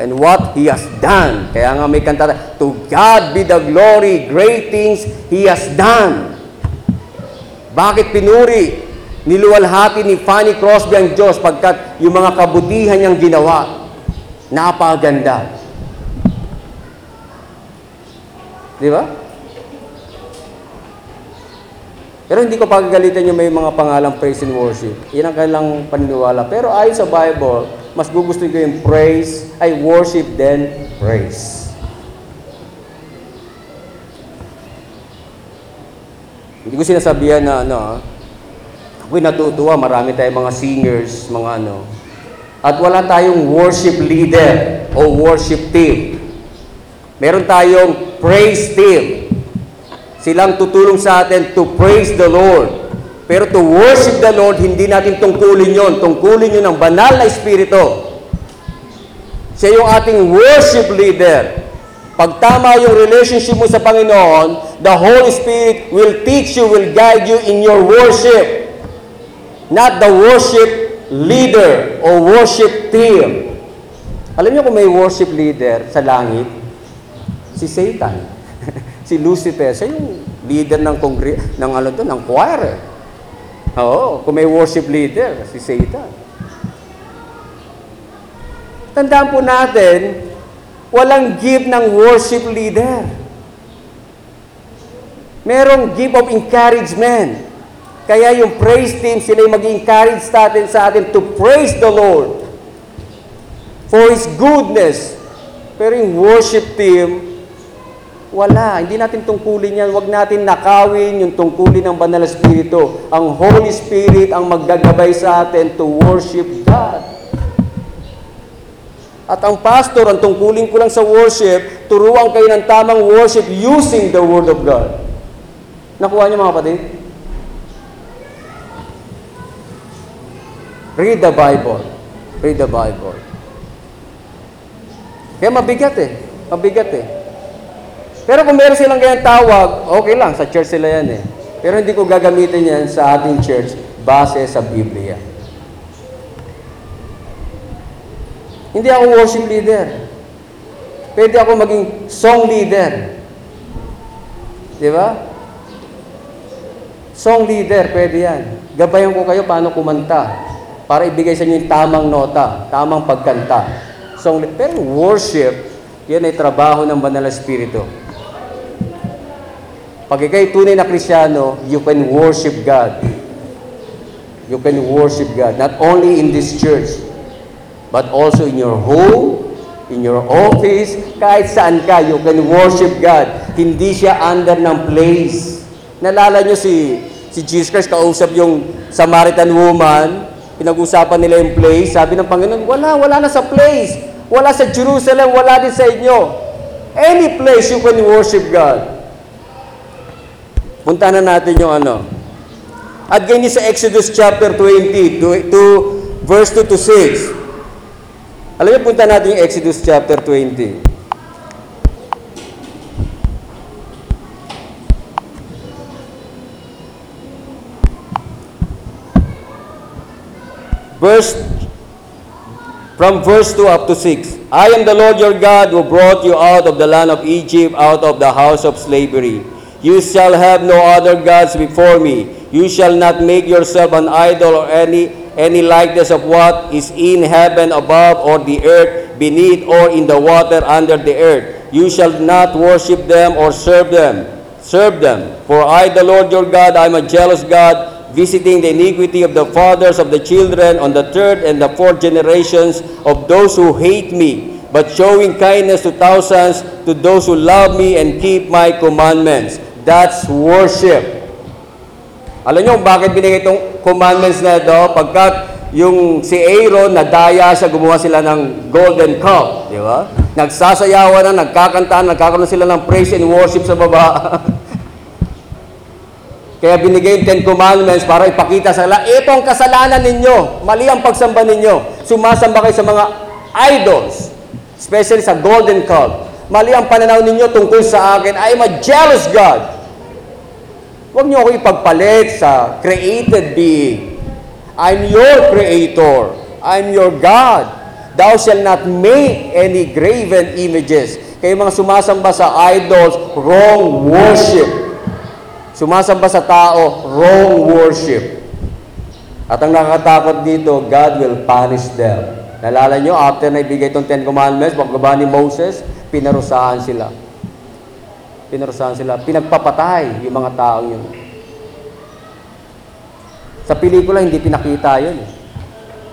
and what He has done. Kaya nga may kanta, To God be the glory, great things He has done. Bakit pinuri? Niluwalhati ni Fanny Crosby ang Diyos pagkat yung mga kabutihan niyang ginawa. Napaganda. Di ba? Pero hindi ko pagagalitan yung may mga pangalang praise and worship. Yan ang kailang paniniwala. Pero ayon sa Bible, mas gugustuhin ko yung praise, ay worship then praise. Hindi ko sinasabihan na ano, ah, ako'y natutuwa, marami tayong mga singers, mga ano. At wala tayong worship leader o worship team. Meron tayong praise team. Silang tutulong sa atin to praise the Lord. Pero to worship the Lord, hindi natin tungkulin yon. Tungkulin yun ng banal na Espiritu. Siya yung ating worship leader. Pag tama yung relationship mo sa Panginoon, the Holy Spirit will teach you, will guide you in your worship. Not the worship leader or worship team. Alam niyo kung may worship leader sa langit, si Satan. si Lucifer, siya yung leader ng kongre ng ano to, ng choir. Eh. Oo, kung may worship leader, si Satan. Tandaan po natin, walang gift ng worship leader. Merong gift of encouragement. Kaya yung praise team, sila yung mag-encourage sa atin, sa atin to praise the Lord for His goodness. Pero yung worship team, wala. Hindi natin tungkulin yan. Huwag natin nakawin yung tungkulin ng Banal na Espiritu. Ang Holy Spirit ang maggagabay sa atin to worship God. At ang pastor, ang tungkulin ko lang sa worship, turuan kayo ng tamang worship using the Word of God. Nakuha niyo mga kapatid? Read the Bible. Read the Bible. Kaya mabigat eh. Mabigat eh. Pero kung meron silang ganyan tawag, okay lang, sa church sila yan eh. Pero hindi ko gagamitin yan sa ating church base sa Biblia. Hindi ako worship leader. Pwede ako maging song leader. Di ba? Song leader, pwede yan. Gabayan ko kayo paano kumanta para ibigay sa inyo yung tamang nota, tamang pagkanta. Song. Pero worship, yan ay trabaho ng Banal na Espiritu. Pag ikay tunay na Krisyano, you can worship God. You can worship God. Not only in this church, but also in your home, in your office, kahit saan ka, you can worship God. Hindi siya under ng place. Nalala nyo si, si Jesus Christ, kausap yung Samaritan woman, pinag-usapan nila yung place, sabi ng Panginoon, wala, wala na sa place. Wala sa Jerusalem, wala din sa inyo. Any place you can worship God. Punta na natin yung ano. At ganyan sa Exodus chapter 20, to, to verse 2 to 6. Alam niyo, punta natin yung Exodus chapter 20. Verse From verse 2 up to 6. I am the Lord your God who brought you out of the land of Egypt, out of the house of slavery. You shall have no other gods before me. You shall not make yourself an idol or any, any likeness of what is in heaven above or the earth beneath or in the water under the earth. You shall not worship them or serve them. Serve them. For I, the Lord your God, I am a jealous God, visiting the iniquity of the fathers of the children on the third and the fourth generations of those who hate me, but showing kindness to thousands to those who love me and keep my commandments. That's worship. Alam niyo bakit binigay itong commandments na ito? Pagkat yung si Aaron, nadaya siya, gumawa sila ng golden cup. Di ba? Nagsasayawan na, nagkakantaan, nagkakaroon sila ng praise and worship sa baba. Kaya binigay yung Ten Commandments para ipakita sa kanila, ito ang kasalanan ninyo. Mali ang pagsamba ninyo. Sumasamba kayo sa mga idols. Especially sa golden calf. Mali ang pananaw ninyo tungkol sa akin. I am a jealous God. Huwag niyo ako ipagpalit sa created being. I'm your creator. I'm your God. Thou shalt not make any graven images. Kayo mga sumasamba sa idols, wrong worship. Sumasamba sa tao, wrong worship. At ang nakakatakot dito, God will punish them. Nalala nyo, after na ibigay itong Ten Commandments, pagbaba ni Moses, pinarusahan sila. Pinarusahan sila. Pinagpapatay yung mga taong yun. Sa pelikula, hindi pinakita yun. eh.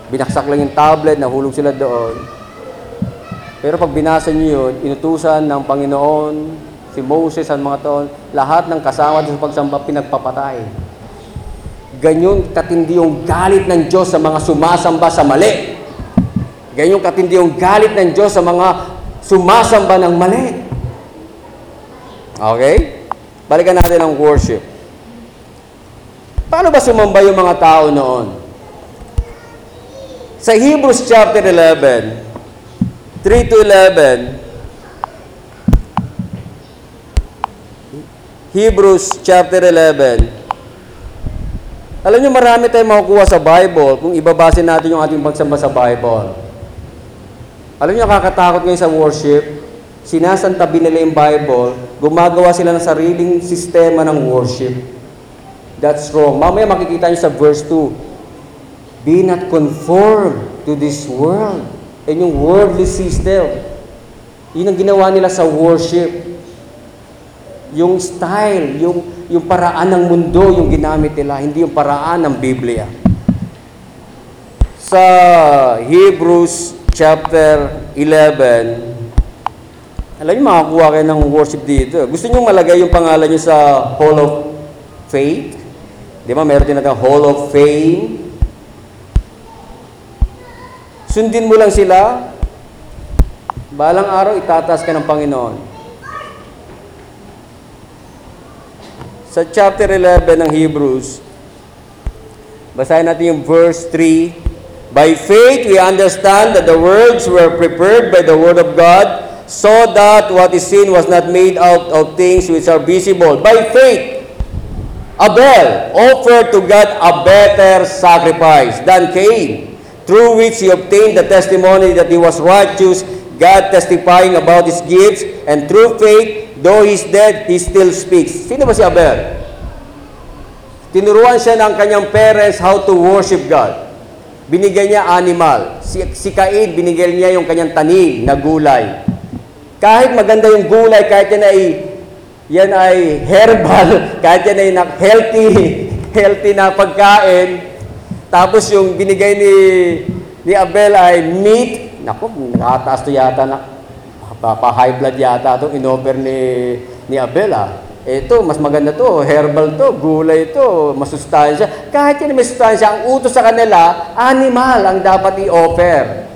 Binaksak lang yung tablet, nahulog sila doon. Pero pag binasa niyo yun, inutusan ng Panginoon, si Moses at mga taon, lahat ng kasama sa pagsamba pinagpapatay. Ganyan katindi yung galit ng Diyos sa mga sumasamba sa mali. Ganyan katindi yung galit ng Diyos sa mga sumasamba ng mali. Okay? Balikan natin ang worship. Paano ba sumamba yung mga tao noon? Sa Hebrews chapter 11, 3 to 11, Hebrews chapter 11. Alam niyo marami tayong makukuha sa Bible kung ibabase natin yung ating pagsamba sa Bible. Alam niyo, nakakatakot ngayon sa worship, sinasantabi nila yung Bible, gumagawa sila ng sariling sistema ng worship. That's wrong. Mamaya makikita niyo sa verse 2, Be not conformed to this world. And yung worldly system, yun ang ginawa nila sa worship. Yung style, yung, yung paraan ng mundo, yung ginamit nila, hindi yung paraan ng Biblia. Sa Hebrews chapter 11, alam niyo, makakuha kayo ng worship dito. Gusto niyo malagay yung pangalan niyo sa Hall of Faith? Di ba, meron din natin Hall of Fame. Sundin mo lang sila. Balang araw, itataas ka ng Panginoon. Sa chapter 11 ng Hebrews, basahin natin yung verse 3. By faith, we understand that the worlds were prepared by the word of God, so that what is seen was not made out of things which are visible. By faith, Abel offered to God a better sacrifice than Cain, through which he obtained the testimony that he was righteous, God testifying about his gifts, and through faith, though he's dead, he still speaks. Sino ba si Abel? Tinuruan siya ng kanyang parents how to worship God. Binigyan niya animal. Si, si Cain, binigyan niya yung kanyang tanim na gulay. Kahit maganda yung gulay, kahit yan ay yan ay herbal, kahit yan ay healthy, healthy na pagkain, tapos yung binigay ni ni Abel ay meat, naku, nakataas to yata na, pa-high blood yata itong inoffer ni, ni Abel ah. Ito, mas maganda to, herbal to, gulay to, masustansya. Kahit yan may sustansya, ang utos sa kanila, animal ang dapat i-offer.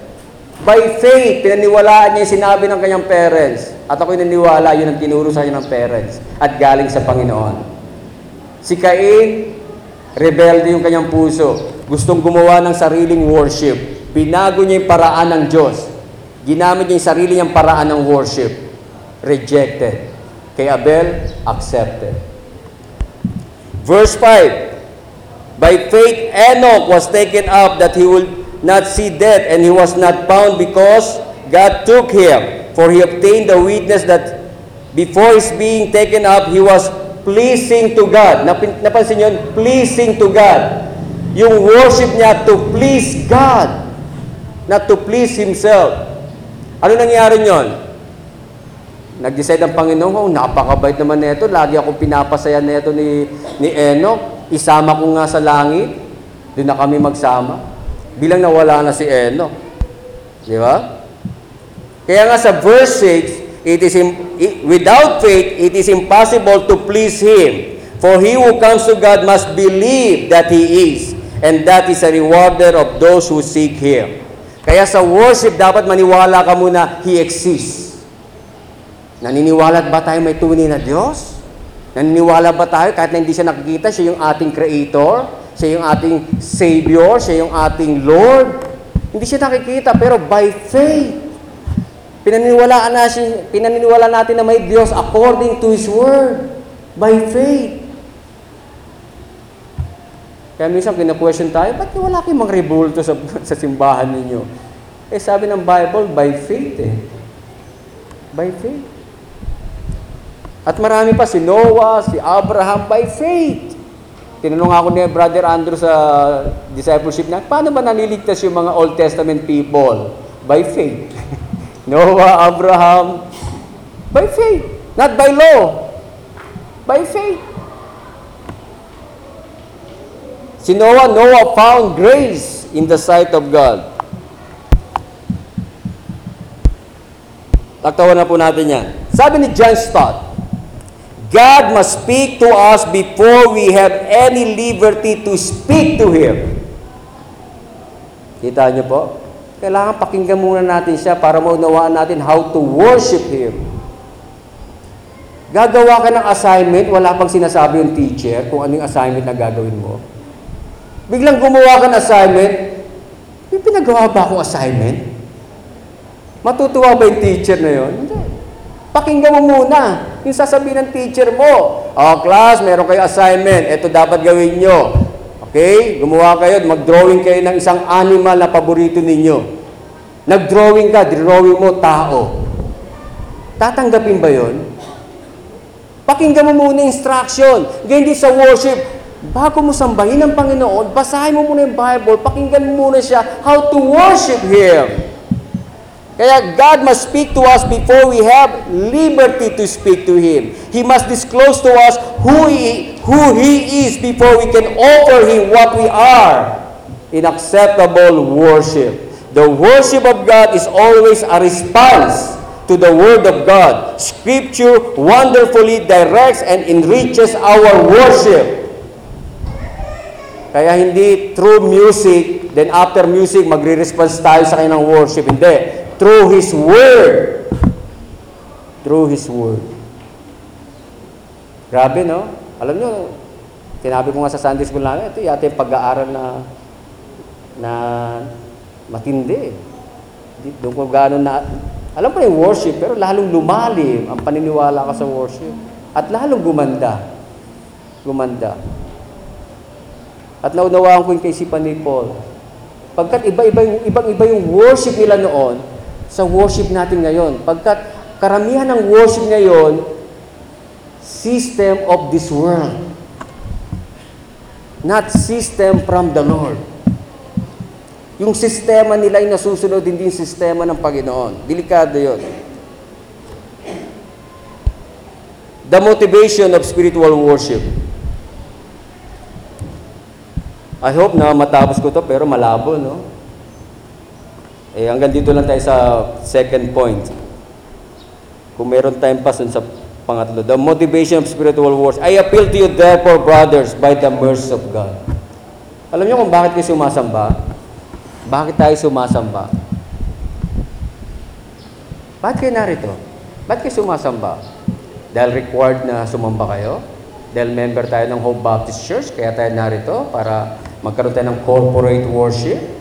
By faith, pinaniwalaan niya yung sinabi ng kanyang parents. At ako'y naniwala, yun ang tinuro sa kanya ng parents. At galing sa Panginoon. Si Cain, rebelde yung kanyang puso. Gustong gumawa ng sariling worship. Binago niya yung paraan ng Diyos. Ginamit niya yung sarili niyang paraan ng worship. Rejected. Kay Abel, accepted. Verse 5. By faith, Enoch was taken up that he would not see death, and he was not found because God took him. For he obtained the witness that before his being taken up, he was pleasing to God. Napin- napansin yun? Pleasing to God. Yung worship niya to please God, not to please himself. Ano nangyari nyon? Nag-decide ang Panginoon, oh, napakabait naman nito. Lagi akong pinapasaya nito ni, ni Enoch. Isama ko nga sa langit. Doon na kami magsama. Bilang nawala na si Enoch. Di ba? Kaya nga sa verse 6, it is without faith, it is impossible to please Him. For he who comes to God must believe that He is, and that is a rewarder of those who seek Him. Kaya sa worship, dapat maniwala ka muna, He exists. Naniniwala ba tayo may tunay na Diyos? Naniniwala ba tayo kahit na hindi siya nakikita, siya yung ating Creator, siya yung ating Savior, siya yung ating Lord? Hindi siya nakikita, pero by faith, pinaniniwalaan, na siya, pinaniniwala natin na may Diyos according to His Word. By faith. Kaya minsan kina-question tayo, ba't wala kayong mga rebulto sa, sa simbahan ninyo? Eh sabi ng Bible, by faith eh. By faith. At marami pa, si Noah, si Abraham, by faith. Tinanong ako ni Brother Andrew sa discipleship na, paano ba naliligtas yung mga Old Testament people? By faith. Noah, Abraham, by faith. Not by law. By faith. Si Noah, Noah found grace in the sight of God. Taktawan na po natin yan. Sabi ni John Stott, God must speak to us before we have any liberty to speak to Him. Kita niyo po? Kailangan pakinggan muna natin siya para maunawaan natin how to worship Him. Gagawa ka ng assignment, wala pang sinasabi yung teacher kung anong assignment na gagawin mo. Biglang gumawa ka ng assignment, may pinagawa ba akong assignment? Matutuwa ba yung teacher na yon? Pakinggan mo muna yung sasabihin ng teacher mo. Oh, class, meron kayo assignment. Ito dapat gawin nyo. Okay? Gumawa kayo, mag-drawing kayo ng isang animal na paborito ninyo. Nag-drawing ka, drawing mo tao. Tatanggapin ba yon? Pakinggan mo muna instruction. Ganyan din sa worship. Bago mo sambahin ang Panginoon, basahin mo muna yung Bible, pakinggan mo muna siya how to worship Him. Kaya God must speak to us before we have liberty to speak to Him. He must disclose to us who He, who he is before we can offer Him what we are in acceptable worship. The worship of God is always a response to the Word of God. Scripture wonderfully directs and enriches our worship. Kaya hindi through music, then after music, magre-response tayo sa kanyang worship. Hindi. Through His Word. Through His Word. Grabe, no? Alam nyo, sinabi ko nga sa Sunday School namin, ito yata yung pag-aaral na na matindi. Di, doon ko gano'n na, alam ko yung worship, pero lalong lumalim ang paniniwala ko sa worship. At lalong gumanda. Gumanda. At naunawaan ko yung kaisipan ni Paul. Pagkat iba-iba yung, ibang-iba yung worship nila noon sa worship natin ngayon. Pagkat karamihan ng worship ngayon, system of this world. Not system from the Lord. Yung sistema nila ay nasusunod hindi yung sistema ng Panginoon. Delikado yon. The motivation of spiritual worship. I hope na matapos ko to pero malabo, no? Eh, hanggang dito lang tayo sa second point. Kung meron time pa sa pangatlo. The motivation of spiritual worship. I appeal to you therefore, brothers, by the mercy of God. Alam niyo kung bakit kayo sumasamba? Bakit tayo sumasamba? Bakit kayo narito? Bakit kayo sumasamba? Dahil required na sumamba kayo? Dahil member tayo ng Hope Baptist Church, kaya tayo narito para magkaroon tayo ng corporate worship.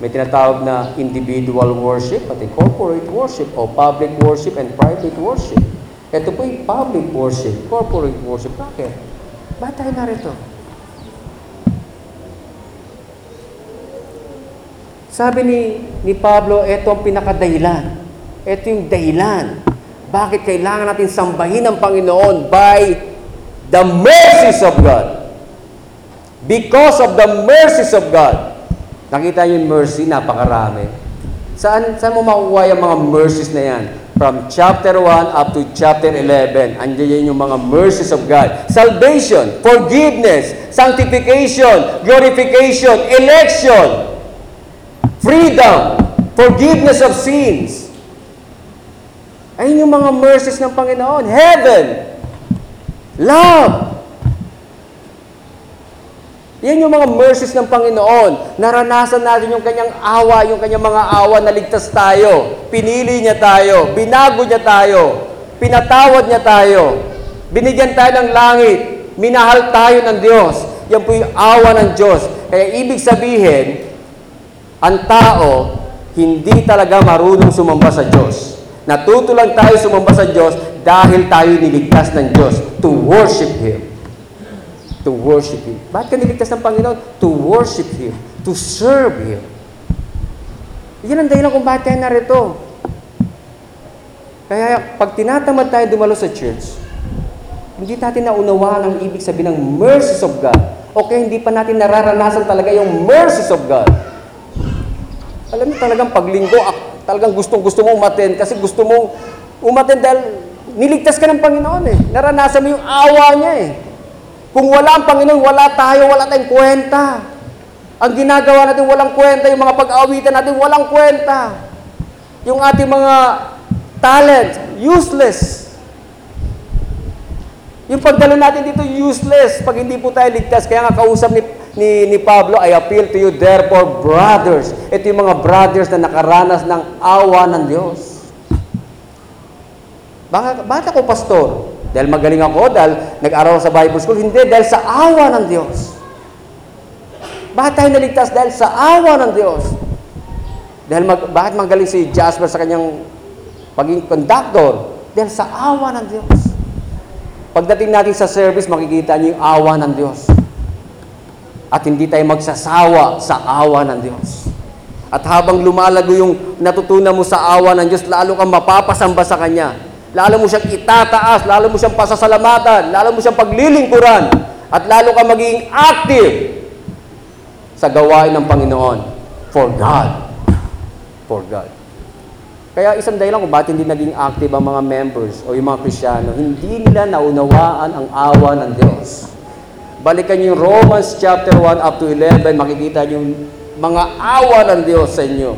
May tinatawag na individual worship, pati corporate worship o public worship and private worship. Ito po yung public worship, corporate worship. Bakit? Bakit tayo narito? Sabi ni, ni Pablo, ito ang pinakadahilan. Ito yung dahilan. Bakit kailangan natin sambahin ang Panginoon by the mercies of God. Because of the mercies of God. Nakita niyo yung mercy, napakarami. Saan, saan mo makukuha yung mga mercies na yan? From chapter 1 up to chapter 11, andiyan yung mga mercies of God. Salvation, forgiveness, sanctification, glorification, election, freedom, forgiveness of sins. Ayun yung mga mercies ng Panginoon. Heaven, love. Yan yung mga mercies ng Panginoon. Naranasan natin yung kanyang awa, yung kanyang mga awa na ligtas tayo. Pinili niya tayo. Binago niya tayo. Pinatawad niya tayo. Binigyan tayo ng langit. Minahal tayo ng Diyos. Yan po yung awa ng Diyos. Kaya ibig sabihin, ang tao hindi talaga marunong sumamba sa Diyos. Natuto lang tayo sumamba sa Diyos dahil tayo niligtas ng Diyos to worship Him to worship Him. Bakit ka niligtas ng Panginoon? To worship Him. To serve Him. Yan ang dahilan kung bakit tayo narito. Kaya pag tinatamad tayo dumalo sa church, hindi natin naunawaan ang ibig sabihin ng mercies of God. O kaya hindi pa natin nararanasan talaga yung mercies of God. Alam mo talagang paglinggo, ak- talagang gustong gusto mong umaten kasi gusto mong umaten dahil niligtas ka ng Panginoon eh. Naranasan mo yung awa niya eh. Kung wala ang Panginoon, wala tayo, wala tayong kwenta. Ang ginagawa natin walang kwenta, yung mga pag-aawitan natin walang kwenta. Yung ating mga talent, useless. Yung pagdalo natin dito, useless pag hindi po tayo ligtas. Kaya nga kausap ni, ni, ni Pablo, I appeal to you therefore, brothers. Ito yung mga brothers na nakaranas ng awa ng Diyos. Bakit, bakit ako pastor? Dahil magaling ako, dahil nag-aral sa Bible School. Hindi, dahil sa awa ng Diyos. Bakit tayo naligtas? Dahil sa awa ng Diyos. Dahil mag, bakit magaling si Jasper sa kanyang pagiging conductor? Dahil sa awa ng Diyos. Pagdating natin sa service, makikita niyo yung awa ng Diyos. At hindi tayo magsasawa sa awa ng Diyos. At habang lumalago yung natutunan mo sa awa ng Diyos, lalo kang mapapasamba sa Kanya. Lalo mo siyang itataas, lalo mo siyang pasasalamatan, lalo mo siyang paglilingkuran, at lalo kang magiging active sa gawain ng Panginoon. For God. For God. Kaya isang dahilan kung bakit hindi naging active ang mga members o yung mga Kristiyano, hindi nila naunawaan ang awa ng Diyos. Balikan yung Romans chapter 1 up to 11, makikita niyo yung mga awa ng Diyos sa inyo.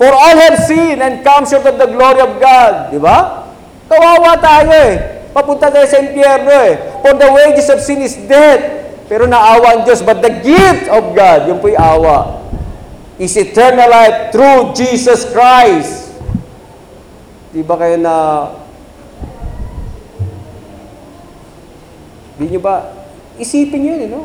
For all have sinned and come short of the glory of God. Di ba? Kawawa tayo eh. Papunta tayo sa impyerno eh. For the wages of sin is death. Pero naawa ang Diyos, but the gift of God, yung po'y awa, is eternal life through Jesus Christ. Di ba kayo na... Di nyo ba... Isipin nyo yun, eh, no?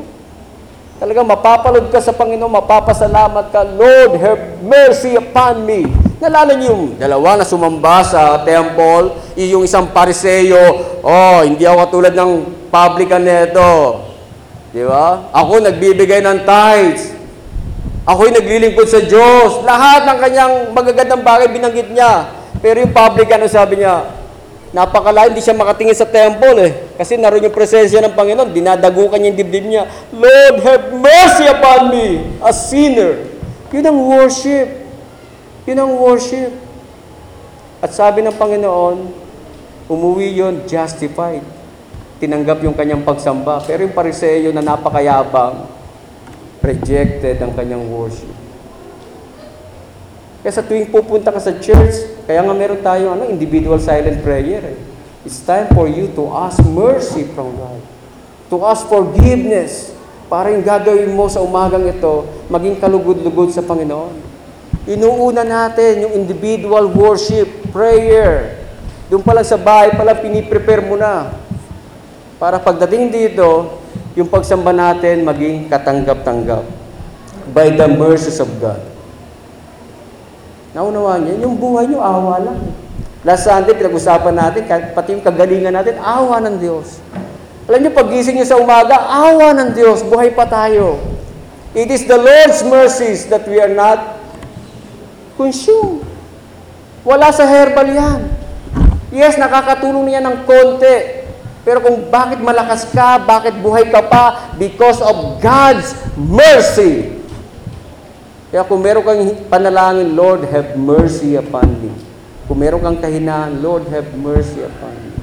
Talagang mapapalod ka sa Panginoon, mapapasalamat ka, Lord, have mercy upon me. Nalala niyo yung dalawa na sumamba sa temple, yung isang pariseyo, oh, hindi ako katulad ng publican nito. Di ba? Ako nagbibigay ng tithes. Ako'y naglilingkod sa Diyos. Lahat ng kanyang magagandang bagay binanggit niya. Pero yung public, ano sabi niya? Napakalain, hindi siya makatingin sa temple eh. Kasi naroon yung presensya ng Panginoon, dinadagukan niya yung dibdib niya. Lord, have mercy upon me, a sinner. Yun ang worship. Yun ang worship. At sabi ng Panginoon, umuwi yon justified. Tinanggap yung kanyang pagsamba. Pero yung pariseyo na napakayabang, rejected ang kanyang worship. Kaya sa tuwing pupunta ka sa church, kaya nga meron tayong ano, individual silent prayer. Eh. It's time for you to ask mercy from God. To ask forgiveness. Para yung gagawin mo sa umagang ito, maging kalugod-lugod sa Panginoon. Inuuna natin yung individual worship, prayer. Doon pa lang sa bahay, pala piniprepare mo na. Para pagdating dito, yung pagsamba natin maging katanggap-tanggap. By the mercies of God. Naunawaan niyo, yung buhay niyo, awa lang. Last Sunday, pinag-usapan natin, pati yung kagalingan natin, awa ng Diyos. Alam niyo, pagising niyo sa umaga, awa ng Diyos, buhay pa tayo. It is the Lord's mercies that we are not consumed. Wala sa herbal yan. Yes, nakakatulong niya ng konti. Pero kung bakit malakas ka, bakit buhay ka pa, because of God's mercy. Kaya kung meron kang panalangin, Lord, have mercy upon me. Kung meron kang kahinaan, Lord, have mercy upon me.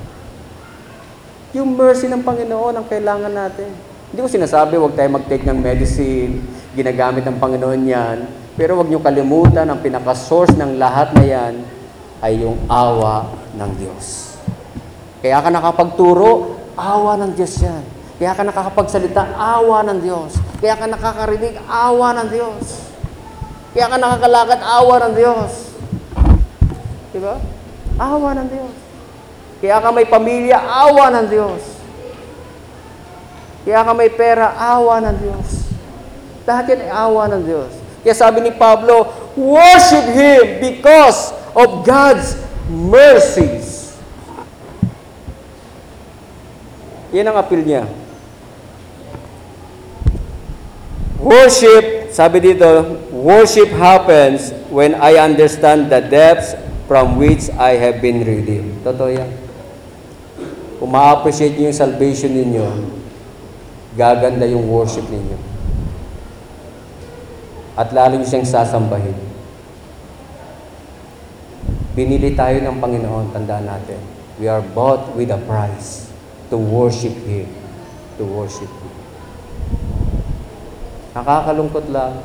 Yung mercy ng Panginoon ang kailangan natin. Hindi ko sinasabi, huwag tayo mag-take ng medicine, ginagamit ng Panginoon yan. Pero huwag niyo kalimutan, ang pinaka-source ng lahat na yan ay yung awa ng Diyos. Kaya ka nakapagturo, awa ng Diyos yan. Kaya ka nakakapagsalita, awa ng Diyos. Kaya ka nakakarinig, awa ng Diyos. Kaya ka nakakalakad, awa ng Diyos. Di ba? Awa ng Diyos. Kaya ka may pamilya, awa ng Diyos. Kaya ka may pera, awa ng Diyos. Lahat yan ay awa ng Diyos. Kaya sabi ni Pablo, worship Him because of God's mercies. Yan ang appeal niya. Worship, sabi dito, worship happens when I understand the depths from which I have been redeemed. Totoo yan. Kung ma-appreciate niyo yung salvation ninyo, gaganda yung worship ninyo. At lalo siyang sasambahin. Binili tayo ng Panginoon, tandaan natin. We are bought with a price to worship Him. To worship Him. Nakakalungkot lang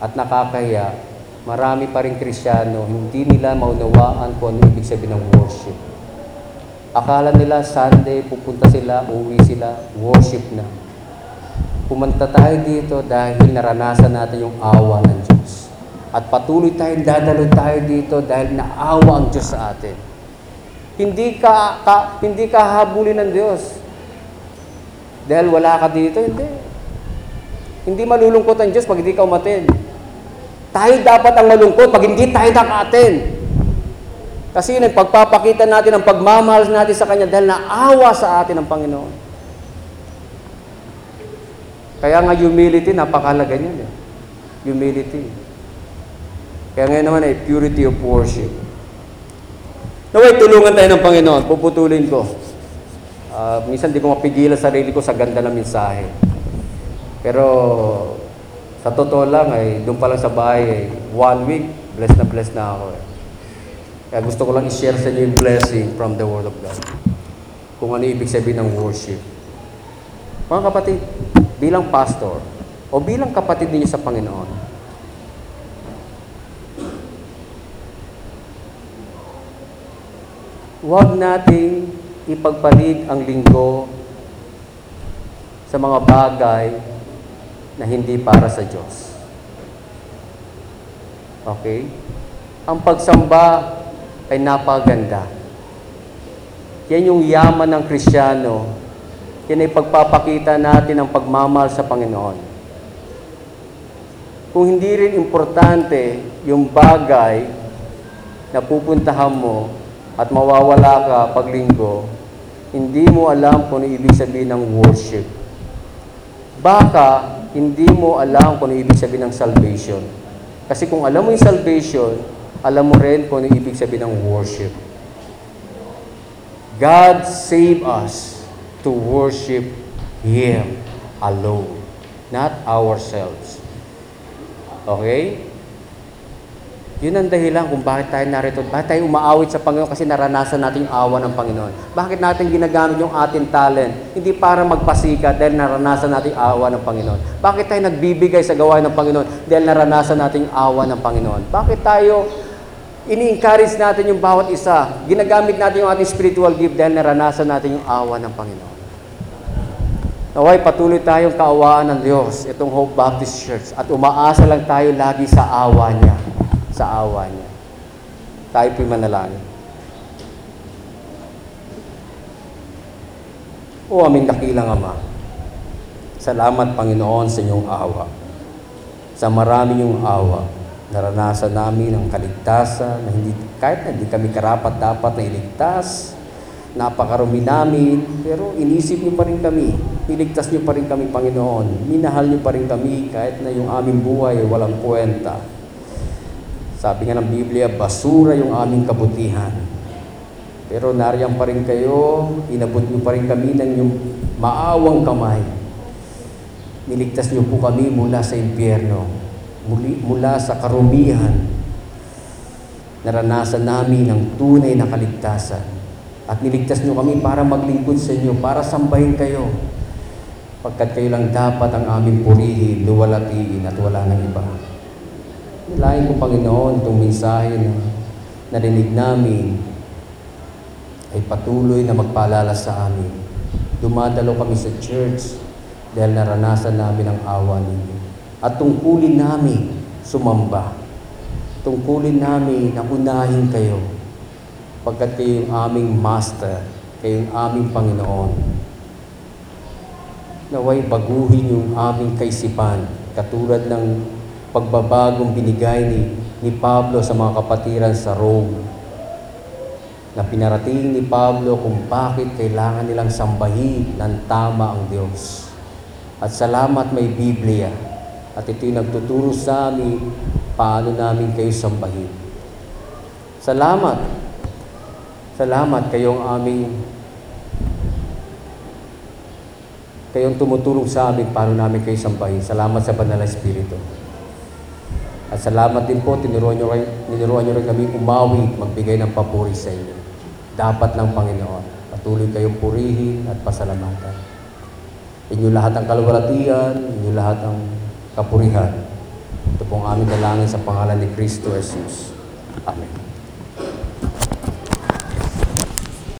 at nakakahiya, marami pa rin Kristiyano, hindi nila maunawaan kung ano ibig sabihin ng worship. Akala nila Sunday, pupunta sila, uwi sila, worship na. Pumunta tayo dito dahil naranasan natin yung awa ng Diyos. At patuloy tayong dadalo tayo dito dahil naawa ang Diyos sa atin. Hindi ka, ka hindi ka habulin ng Diyos. Dahil wala ka dito, hindi. Hindi malulungkot ang Diyos pag hindi ka umaten. Tayo dapat ang malungkot pag hindi tayo naka-attend. Kasi yun, pagpapakita natin ang pagmamahal natin sa Kanya dahil naawa sa atin ang Panginoon. Kaya nga humility, napakalaga niyan. Eh. Humility. Kaya ngayon naman ay purity of worship. Naway, tulungan tayo ng Panginoon. Puputulin ko. Ah, minsan di ko mapigilan sarili ko sa ganda ng mensahe. Pero sa totoo lang ay doon pa lang sa bahay ay one week, blessed na blessed na ako. Eh. Kaya gusto ko lang i-share sa inyo yung blessing from the Word of God. Kung ano ibig sabihin ng worship. Mga kapatid, bilang pastor o bilang kapatid ninyo sa Panginoon, huwag nating ipagpalit ang linggo sa mga bagay na hindi para sa Diyos. Okay? Ang pagsamba ay napaganda. Yan yung yaman ng Kristiyano. Yan ay pagpapakita natin ng pagmamahal sa Panginoon. Kung hindi rin importante yung bagay na pupuntahan mo at mawawala ka pag linggo, hindi mo alam kung ano ibig sabihin ng worship. Baka hindi mo alam kung ano ibig sabihin ng salvation. Kasi kung alam mo yung salvation, alam mo rin kung ano ibig sabihin ng worship. God save us to worship Him alone, not ourselves. Okay? Yun ang dahilan kung bakit tayo narito. Bakit tayo umaawit sa Panginoon kasi naranasan natin yung awa ng Panginoon. Bakit natin ginagamit yung ating talent? Hindi para magpasikat dahil naranasan natin awa ng Panginoon. Bakit tayo nagbibigay sa gawain ng Panginoon dahil naranasan natin awa ng Panginoon? Bakit tayo ini-encourage natin yung bawat isa? Ginagamit natin yung ating spiritual gift dahil naranasan natin yung awa ng Panginoon. Naway patuloy tayong kaawaan ng Diyos, itong Hope Baptist Church, at umaasa lang tayo lagi sa awa niya. Sa awa niya. Tayo po'y manalangin. O aming dakilang Ama, salamat Panginoon sa inyong awa. Sa marami yung awa, naranasan namin ang kaligtasan na hindi, kahit na hindi kami karapat dapat na iligtas, napakarumi namin, pero inisip niyo pa rin kami. Iligtas niyo pa rin kami, Panginoon. Minahal niyo pa rin kami kahit na yung aming buhay ay walang kwenta. Sabi nga ng Biblia, basura yung aming kabutihan. Pero nariyan pa rin kayo, inabot niyo pa rin kami ng yung maawang kamay. Niligtas niyo po kami mula sa impyerno, muli, mula sa karumihan. Naranasan namin ang tunay na kaligtasan. At niligtas niyo kami para maglingkod sa inyo, para sambahin kayo. Pagkat kayo lang dapat ang aming purihin, luwalatiin at wala nang iba. Nilain ko, Panginoon, itong mensahe na narinig namin ay patuloy na magpaalala sa amin. Dumadalo kami sa church dahil naranasan namin ang awa ninyo. At tungkulin namin sumamba. Tungkulin namin na unahin kayo pagkat kayo aming master, kayo aming Panginoon. Naway baguhin yung aming kaisipan katulad ng pagbabagong binigay ni, ni Pablo sa mga kapatiran sa Rome na pinarating ni Pablo kung bakit kailangan nilang sambahin ng tama ang Diyos. At salamat may Biblia at ito'y nagtuturo sa amin paano namin kayo sambahin. Salamat. Salamat kayong aming kayong tumutulong sa amin paano namin kayo sambahin. Salamat sa Banal na Espiritu. At salamat din po, tinuruan nyo, rin- tinuruan nyo rin kami umawi, magbigay ng papuri sa inyo. Dapat ng Panginoon. Patuloy kayong purihin at pasalamatan. Inyo lahat ang kalwalatian, inyo lahat ang kapurihan. Ito pong aming dalangin sa pangalan ni Kristo Jesus. Amen.